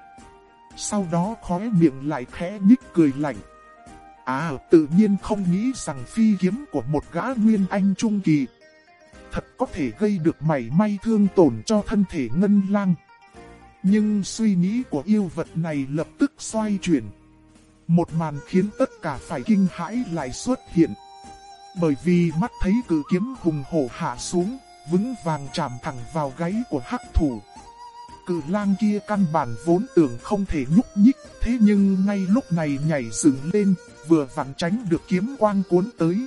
Sau đó khóe miệng lại khẽ nhích cười lạnh. À tự nhiên không nghĩ rằng phi kiếm của một gã nguyên anh trung kỳ thật có thể gây được mảy may thương tổn cho thân thể ngân lang. Nhưng suy nghĩ của yêu vật này lập tức xoay chuyển. Một màn khiến tất cả phải kinh hãi lại xuất hiện. Bởi vì mắt thấy cử kiếm hùng hổ hạ xuống, vững vàng chạm thẳng vào gáy của hắc thủ. Cự lang kia căn bản vốn tưởng không thể nhúc nhích, thế nhưng ngay lúc này nhảy dựng lên, vừa vặn tránh được kiếm quang cuốn tới.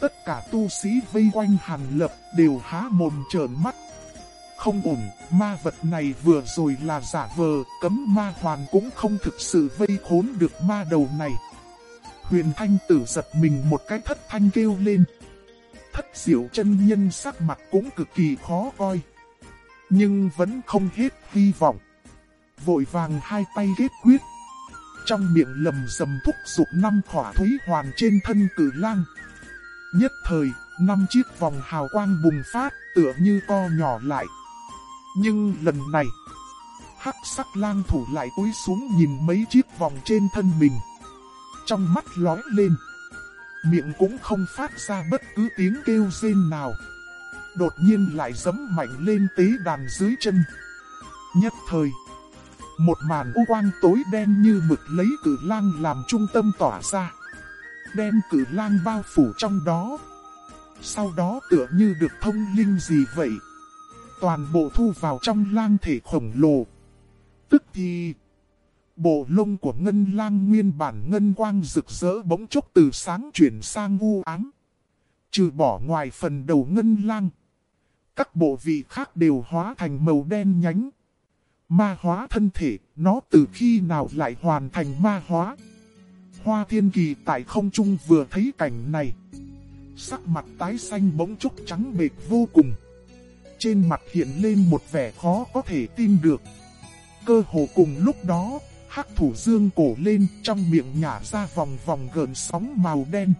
Tất cả tu sĩ vây quanh hàn lập đều há mồm trợn mắt. Không ổn, ma vật này vừa rồi là giả vờ, cấm ma hoàn cũng không thực sự vây khốn được ma đầu này. Huyền thanh tử giật mình một cái thất thanh kêu lên. Thất diệu chân nhân sắc mặt cũng cực kỳ khó coi. Nhưng vẫn không hết hy vọng. Vội vàng hai tay kết quyết. Trong miệng lầm rầm thúc dục năm khỏa thúy hoàn trên thân cử lang. Nhất thời, năm chiếc vòng hào quang bùng phát, tựa như co nhỏ lại. Nhưng lần này, hắc sắc lang thủ lại cúi xuống nhìn mấy chiếc vòng trên thân mình. Trong mắt lói lên, miệng cũng không phát ra bất cứ tiếng kêu rên nào. Đột nhiên lại giấm mạnh lên tế đàn dưới chân. Nhất thời, một màn u quang tối đen như mực lấy cử lang làm trung tâm tỏa ra đem cử lang bao phủ trong đó. Sau đó tựa như được thông linh gì vậy. Toàn bộ thu vào trong lang thể khổng lồ. Tức thì... Bộ lông của ngân lang nguyên bản ngân quang rực rỡ bỗng chốc từ sáng chuyển sang u ám. Trừ bỏ ngoài phần đầu ngân lang. Các bộ vị khác đều hóa thành màu đen nhánh. Ma hóa thân thể, nó từ khi nào lại hoàn thành ma hóa? Hoa thiên kỳ tại không trung vừa thấy cảnh này. Sắc mặt tái xanh bỗng chốc trắng bệt vô cùng. Trên mặt hiện lên một vẻ khó có thể tin được. Cơ hồ cùng lúc đó, hắc thủ dương cổ lên trong miệng nhả ra vòng vòng gợn sóng màu đen.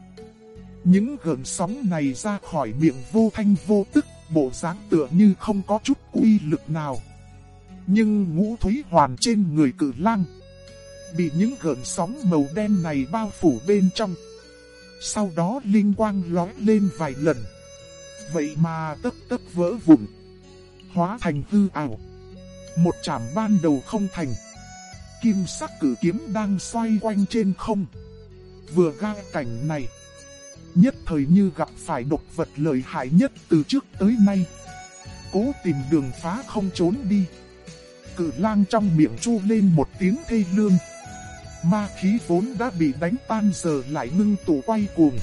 Những gợn sóng này ra khỏi miệng vô thanh vô tức, bộ dáng tựa như không có chút uy lực nào. Nhưng ngũ thúy hoàn trên người cử lang, bị những gợn sóng màu đen này bao phủ bên trong. Sau đó linh quang lói lên vài lần. Vậy mà tấp tấp vỡ vụn, hóa thành hư ảo. Một chảm ban đầu không thành. Kim sắc cử kiếm đang xoay quanh trên không. Vừa ra cảnh này, nhất thời như gặp phải độc vật lợi hại nhất từ trước tới nay. Cố tìm đường phá không trốn đi. Cử lang trong miệng chu lên một tiếng thê lương. Ma khí vốn đã bị đánh tan giờ lại ngưng tụ quay cuồng.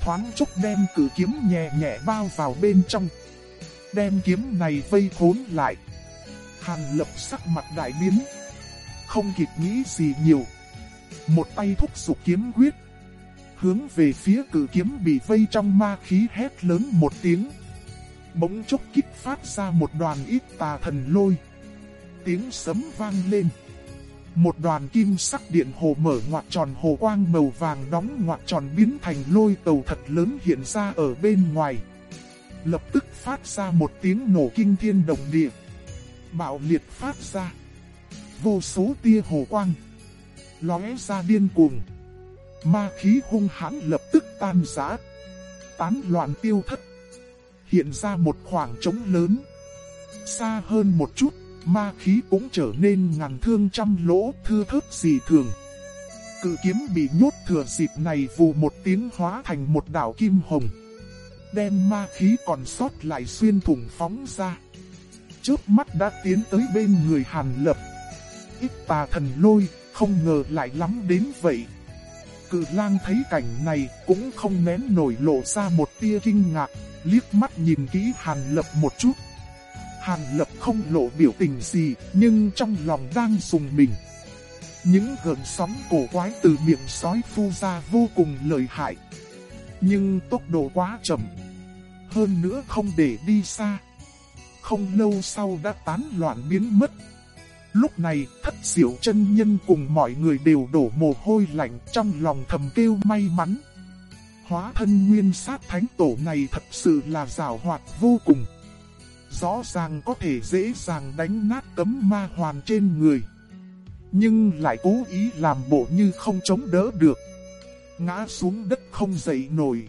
Thoáng chốc đem cử kiếm nhẹ nhẹ bao vào bên trong. Đem kiếm này vây khốn lại. Hàn lập sắc mặt đại biến. Không kịp nghĩ gì nhiều. Một tay thúc sụp kiếm quyết. Hướng về phía cử kiếm bị vây trong ma khí hét lớn một tiếng. Bỗng chốc kích phát ra một đoàn ít tà thần lôi. Tiếng sấm vang lên. Một đoàn kim sắc điện hồ mở ngoặt tròn hồ quang màu vàng đóng ngoặt tròn biến thành lôi tàu thật lớn hiện ra ở bên ngoài. Lập tức phát ra một tiếng nổ kinh thiên động địa. Bạo liệt phát ra. Vô số tia hồ quang. Lóe ra điên cuồng. Ma khí hung hãn lập tức tan rã. Tán loạn tiêu thất. Hiện ra một khoảng trống lớn. Xa hơn một chút ma khí cũng trở nên ngàn thương trăm lỗ thư thớt dị thường. Cự kiếm bị nhốt thừa dịp này vù một tiếng hóa thành một đảo kim hồng. Đem ma khí còn sót lại xuyên thủng phóng ra. Trước mắt đã tiến tới bên người Hàn Lập. Ít tà thần lôi, không ngờ lại lắm đến vậy. Cự lang thấy cảnh này cũng không nén nổi lộ ra một tia kinh ngạc, liếc mắt nhìn kỹ Hàn Lập một chút. Hàn Lập không lộ biểu tình gì, nhưng trong lòng đang sùng mình. Những gợn sóng cổ quái từ miệng sói phu ra vô cùng lợi hại. Nhưng tốc độ quá chậm. Hơn nữa không để đi xa. Không lâu sau đã tán loạn biến mất. Lúc này, thất diệu chân nhân cùng mọi người đều đổ mồ hôi lạnh trong lòng thầm kêu may mắn. Hóa thân nguyên sát thánh tổ này thật sự là rào hoạt vô cùng rõ ràng có thể dễ dàng đánh nát cấm ma hoàn trên người. Nhưng lại cố ý làm bộ như không chống đỡ được. Ngã xuống đất không dậy nổi.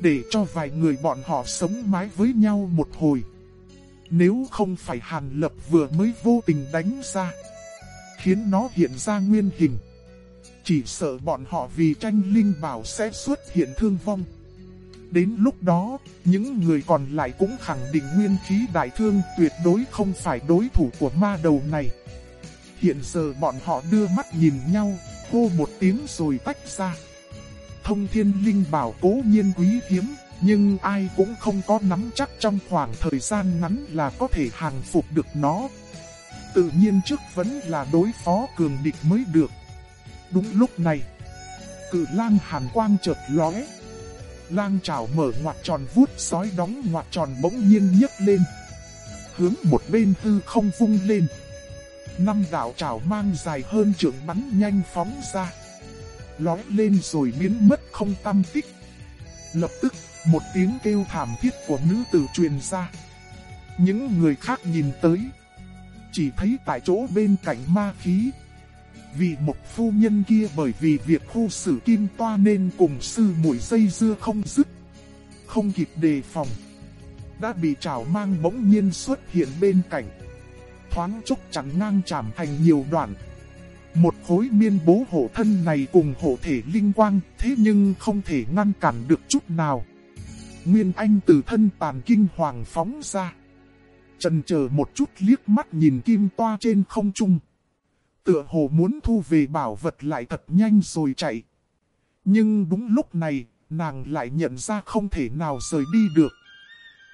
Để cho vài người bọn họ sống mái với nhau một hồi. Nếu không phải Hàn Lập vừa mới vô tình đánh ra. Khiến nó hiện ra nguyên hình. Chỉ sợ bọn họ vì tranh linh bảo sẽ xuất hiện thương vong. Đến lúc đó, những người còn lại cũng khẳng định nguyên khí đại thương tuyệt đối không phải đối thủ của ma đầu này. Hiện giờ bọn họ đưa mắt nhìn nhau, hô một tiếng rồi tách ra. Thông thiên linh bảo cố nhiên quý hiếm, nhưng ai cũng không có nắm chắc trong khoảng thời gian ngắn là có thể hàng phục được nó. Tự nhiên trước vẫn là đối phó cường địch mới được. Đúng lúc này, cử lang hàn quang chợt lóe, Lang trảo mở ngoặt tròn vuốt sói đóng ngoặt tròn bỗng nhiên nhấc lên. Hướng một bên hư không vung lên. Năm đạo trảo mang dài hơn trưởng bắn nhanh phóng ra. Lói lên rồi biến mất không tâm tích. Lập tức, một tiếng kêu thảm thiết của nữ tử truyền ra. Những người khác nhìn tới. Chỉ thấy tại chỗ bên cạnh ma khí, vì một phu nhân kia bởi vì việc khu xử kim toa nên cùng sư mũi dây dưa không dứt. Không kịp đề phòng. Đã bị trảo mang bỗng nhiên xuất hiện bên cạnh. Thoáng chốc chẳng ngang chạm thành nhiều đoạn. Một khối miên bố hộ thân này cùng hộ thể linh quang, thế nhưng không thể ngăn cản được chút nào. Nguyên Anh từ thân tàn kinh hoàng phóng ra. Trần chờ một chút liếc mắt nhìn kim toa trên không trung tựa hồ muốn thu về bảo vật lại thật nhanh rồi chạy. Nhưng đúng lúc này, nàng lại nhận ra không thể nào rời đi được.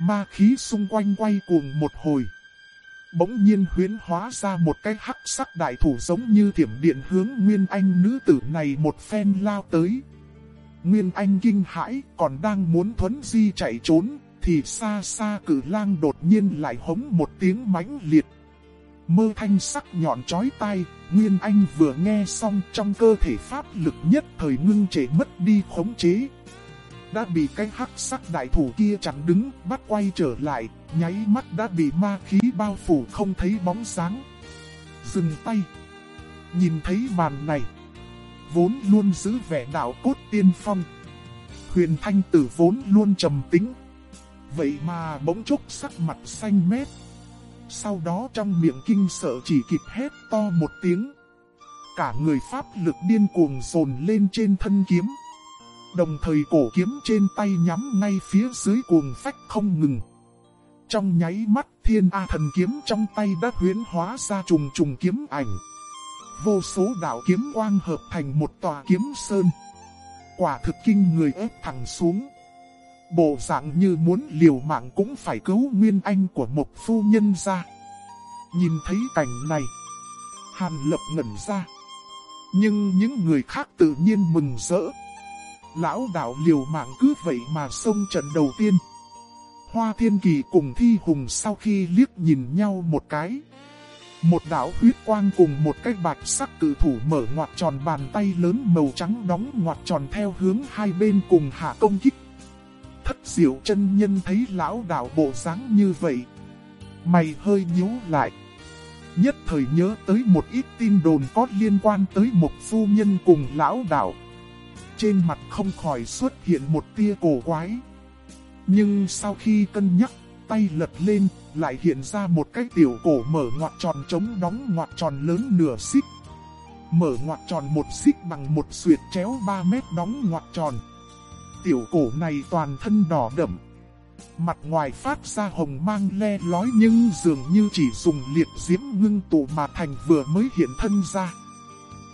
Ma khí xung quanh quay cuồng một hồi. Bỗng nhiên huyến hóa ra một cái hắc sắc đại thủ giống như thiểm điện hướng Nguyên Anh nữ tử này một phen lao tới. Nguyên Anh kinh hãi còn đang muốn thuấn di chạy trốn, thì xa xa cử lang đột nhiên lại hống một tiếng mãnh liệt mơ thanh sắc nhọn chói tai, Nguyên Anh vừa nghe xong trong cơ thể pháp lực nhất thời ngưng trệ mất đi khống chế. đã bị cái hắc sắc đại thủ kia chặn đứng, bắt quay trở lại, nháy mắt đã bị ma khí bao phủ không thấy bóng sáng. Dừng tay. Nhìn thấy màn này, vốn luôn giữ vẻ đạo cốt tiên phong. Huyền Thanh Tử vốn luôn trầm tính. Vậy mà bỗng chốc sắc mặt xanh mét. Sau đó trong miệng kinh sợ chỉ kịp hét to một tiếng. Cả người pháp lực điên cuồng dồn lên trên thân kiếm. Đồng thời cổ kiếm trên tay nhắm ngay phía dưới cuồng phách không ngừng. Trong nháy mắt thiên A thần kiếm trong tay đã huyến hóa ra trùng trùng kiếm ảnh. Vô số đạo kiếm quang hợp thành một tòa kiếm sơn. Quả thực kinh người ép thẳng xuống. Bộ dạng như muốn liều mạng cũng phải cứu nguyên anh của một phu nhân ra. Nhìn thấy cảnh này, Hàn lập ngẩn ra. Nhưng những người khác tự nhiên mừng rỡ. Lão đạo liều mạng cứ vậy mà xông trận đầu tiên. Hoa Thiên Kỳ cùng Thi Hùng sau khi liếc nhìn nhau một cái. Một đạo huyết quang cùng một cái bạch sắc cử thủ mở ngoặt tròn bàn tay lớn màu trắng đóng ngoặt tròn theo hướng hai bên cùng hạ công kích. Thất diệu chân nhân thấy lão đạo bộ dáng như vậy. Mày hơi nhíu lại. Nhất thời nhớ tới một ít tin đồn có liên quan tới một phu nhân cùng lão đạo. Trên mặt không khỏi xuất hiện một tia cổ quái. Nhưng sau khi cân nhắc, tay lật lên, lại hiện ra một cái tiểu cổ mở ngoặt tròn trống đóng ngoặt tròn lớn nửa xích. Mở ngoặt tròn một xích bằng một suyệt chéo 3 mét đóng ngoặt tròn. Tiểu cổ này toàn thân đỏ đậm. Mặt ngoài phát ra hồng mang le lói nhưng dường như chỉ dùng liệt diễm ngưng tụ mà thành vừa mới hiện thân ra.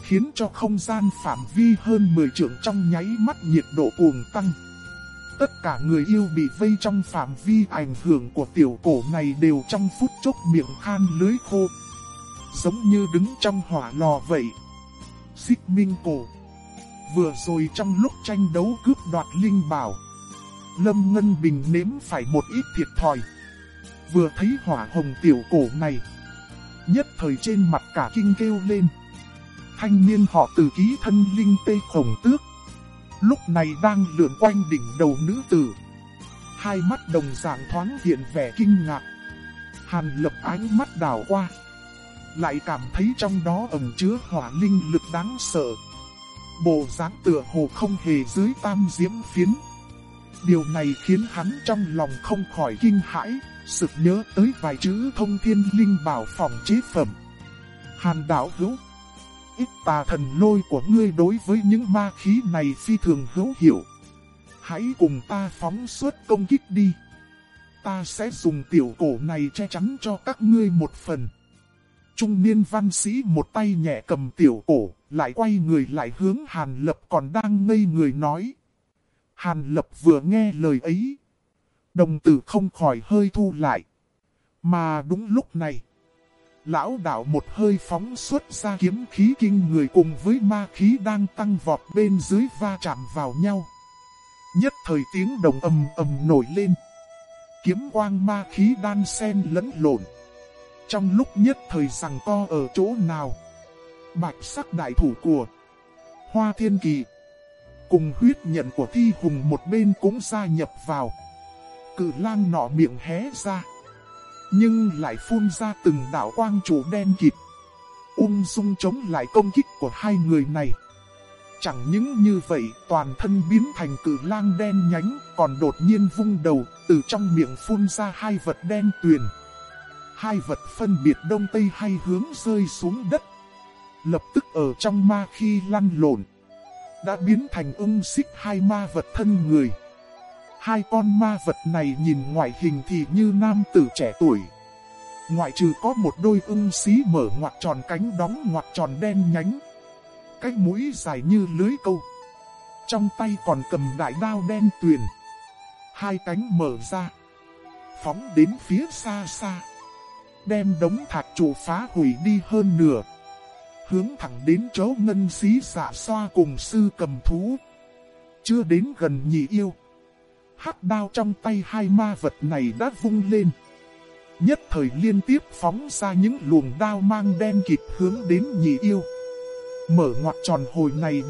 Khiến cho không gian phạm vi hơn 10 trượng trong nháy mắt nhiệt độ cuồng tăng. Tất cả người yêu bị vây trong phạm vi ảnh hưởng của tiểu cổ này đều trong phút chốc miệng khan lưới khô. Giống như đứng trong hỏa lò vậy. Xích minh cổ. Vừa rồi trong lúc tranh đấu cướp đoạt linh bảo. Lâm Ngân Bình nếm phải một ít thiệt thòi. Vừa thấy hỏa hồng tiểu cổ này. Nhất thời trên mặt cả kinh kêu lên. Thanh niên họ từ ký thân linh tê khổng tước, lúc này đang lượn quanh đỉnh đầu nữ tử. Hai mắt đồng dạng thoáng hiện vẻ kinh ngạc. Hàn lập ánh mắt đảo qua. Lại cảm thấy trong đó ẩn chứa hỏa linh lực đáng sợ. Bộ dáng tựa hồ không hề dưới tam diễm phiến. Điều này khiến hắn trong lòng không khỏi kinh hãi, sực nhớ tới vài chữ thông thiên linh bảo phòng chế phẩm. Hàn đảo hữu ít tà thần lôi của ngươi đối với những ma khí này phi thường hữu hiệu. Hãy cùng ta phóng suốt công kích đi. Ta sẽ dùng tiểu cổ này che chắn cho các ngươi một phần. Trung niên văn sĩ một tay nhẹ cầm tiểu cổ, lại quay người lại hướng Hàn Lập còn đang ngây người nói. Hàn Lập vừa nghe lời ấy. Đồng tử không khỏi hơi thu lại. Mà đúng lúc này, lão đạo một hơi phóng xuất ra kiếm khí kinh người cùng với ma khí đang tăng vọt bên dưới va chạm vào nhau. Nhất thời tiếng đồng ầm ầm nổi lên. Kiếm quang ma khí đan xen lẫn lộn. Trong lúc nhất thời rằng co ở chỗ nào. Bạch sắc đại thủ của Hoa Thiên Kỳ cùng huyết nhận của thi hùng một bên cũng gia nhập vào. Cự lang nọ miệng hé ra nhưng lại phun ra từng đạo quang chủ đen kịt. Ung dung chống lại công kích của hai người này. Chẳng những như vậy, toàn thân biến thành cử lang đen nhánh, còn đột nhiên vung đầu, từ trong miệng phun ra hai vật đen tuyền. Hai vật phân biệt đông tây hay hướng rơi xuống đất. Lập tức ở trong ma khi lăn lộn, đã biến thành ưng xích hai ma vật thân người. Hai con ma vật này nhìn ngoại hình thì như nam tử trẻ tuổi. Ngoại trừ có một đôi ưng xí mở ngoặt tròn cánh đóng ngoặt tròn đen nhánh. Cái mũi dài như lưới câu. Trong tay còn cầm đại đao đen tuyền. Hai cánh mở ra. Phóng đến phía xa xa. Đem đống thạch trụ phá hủy đi hơn nửa. Hướng thẳng đến chỗ ngân xí xạ xoa cùng sư cầm thú. Chưa đến gần nhị yêu hắc đao trong tay hai ma vật này đã vung lên. Nhất thời liên tiếp phóng ra những luồng đao mang đen kịt hướng đến nhị yêu. Mở ngoặt tròn hồi này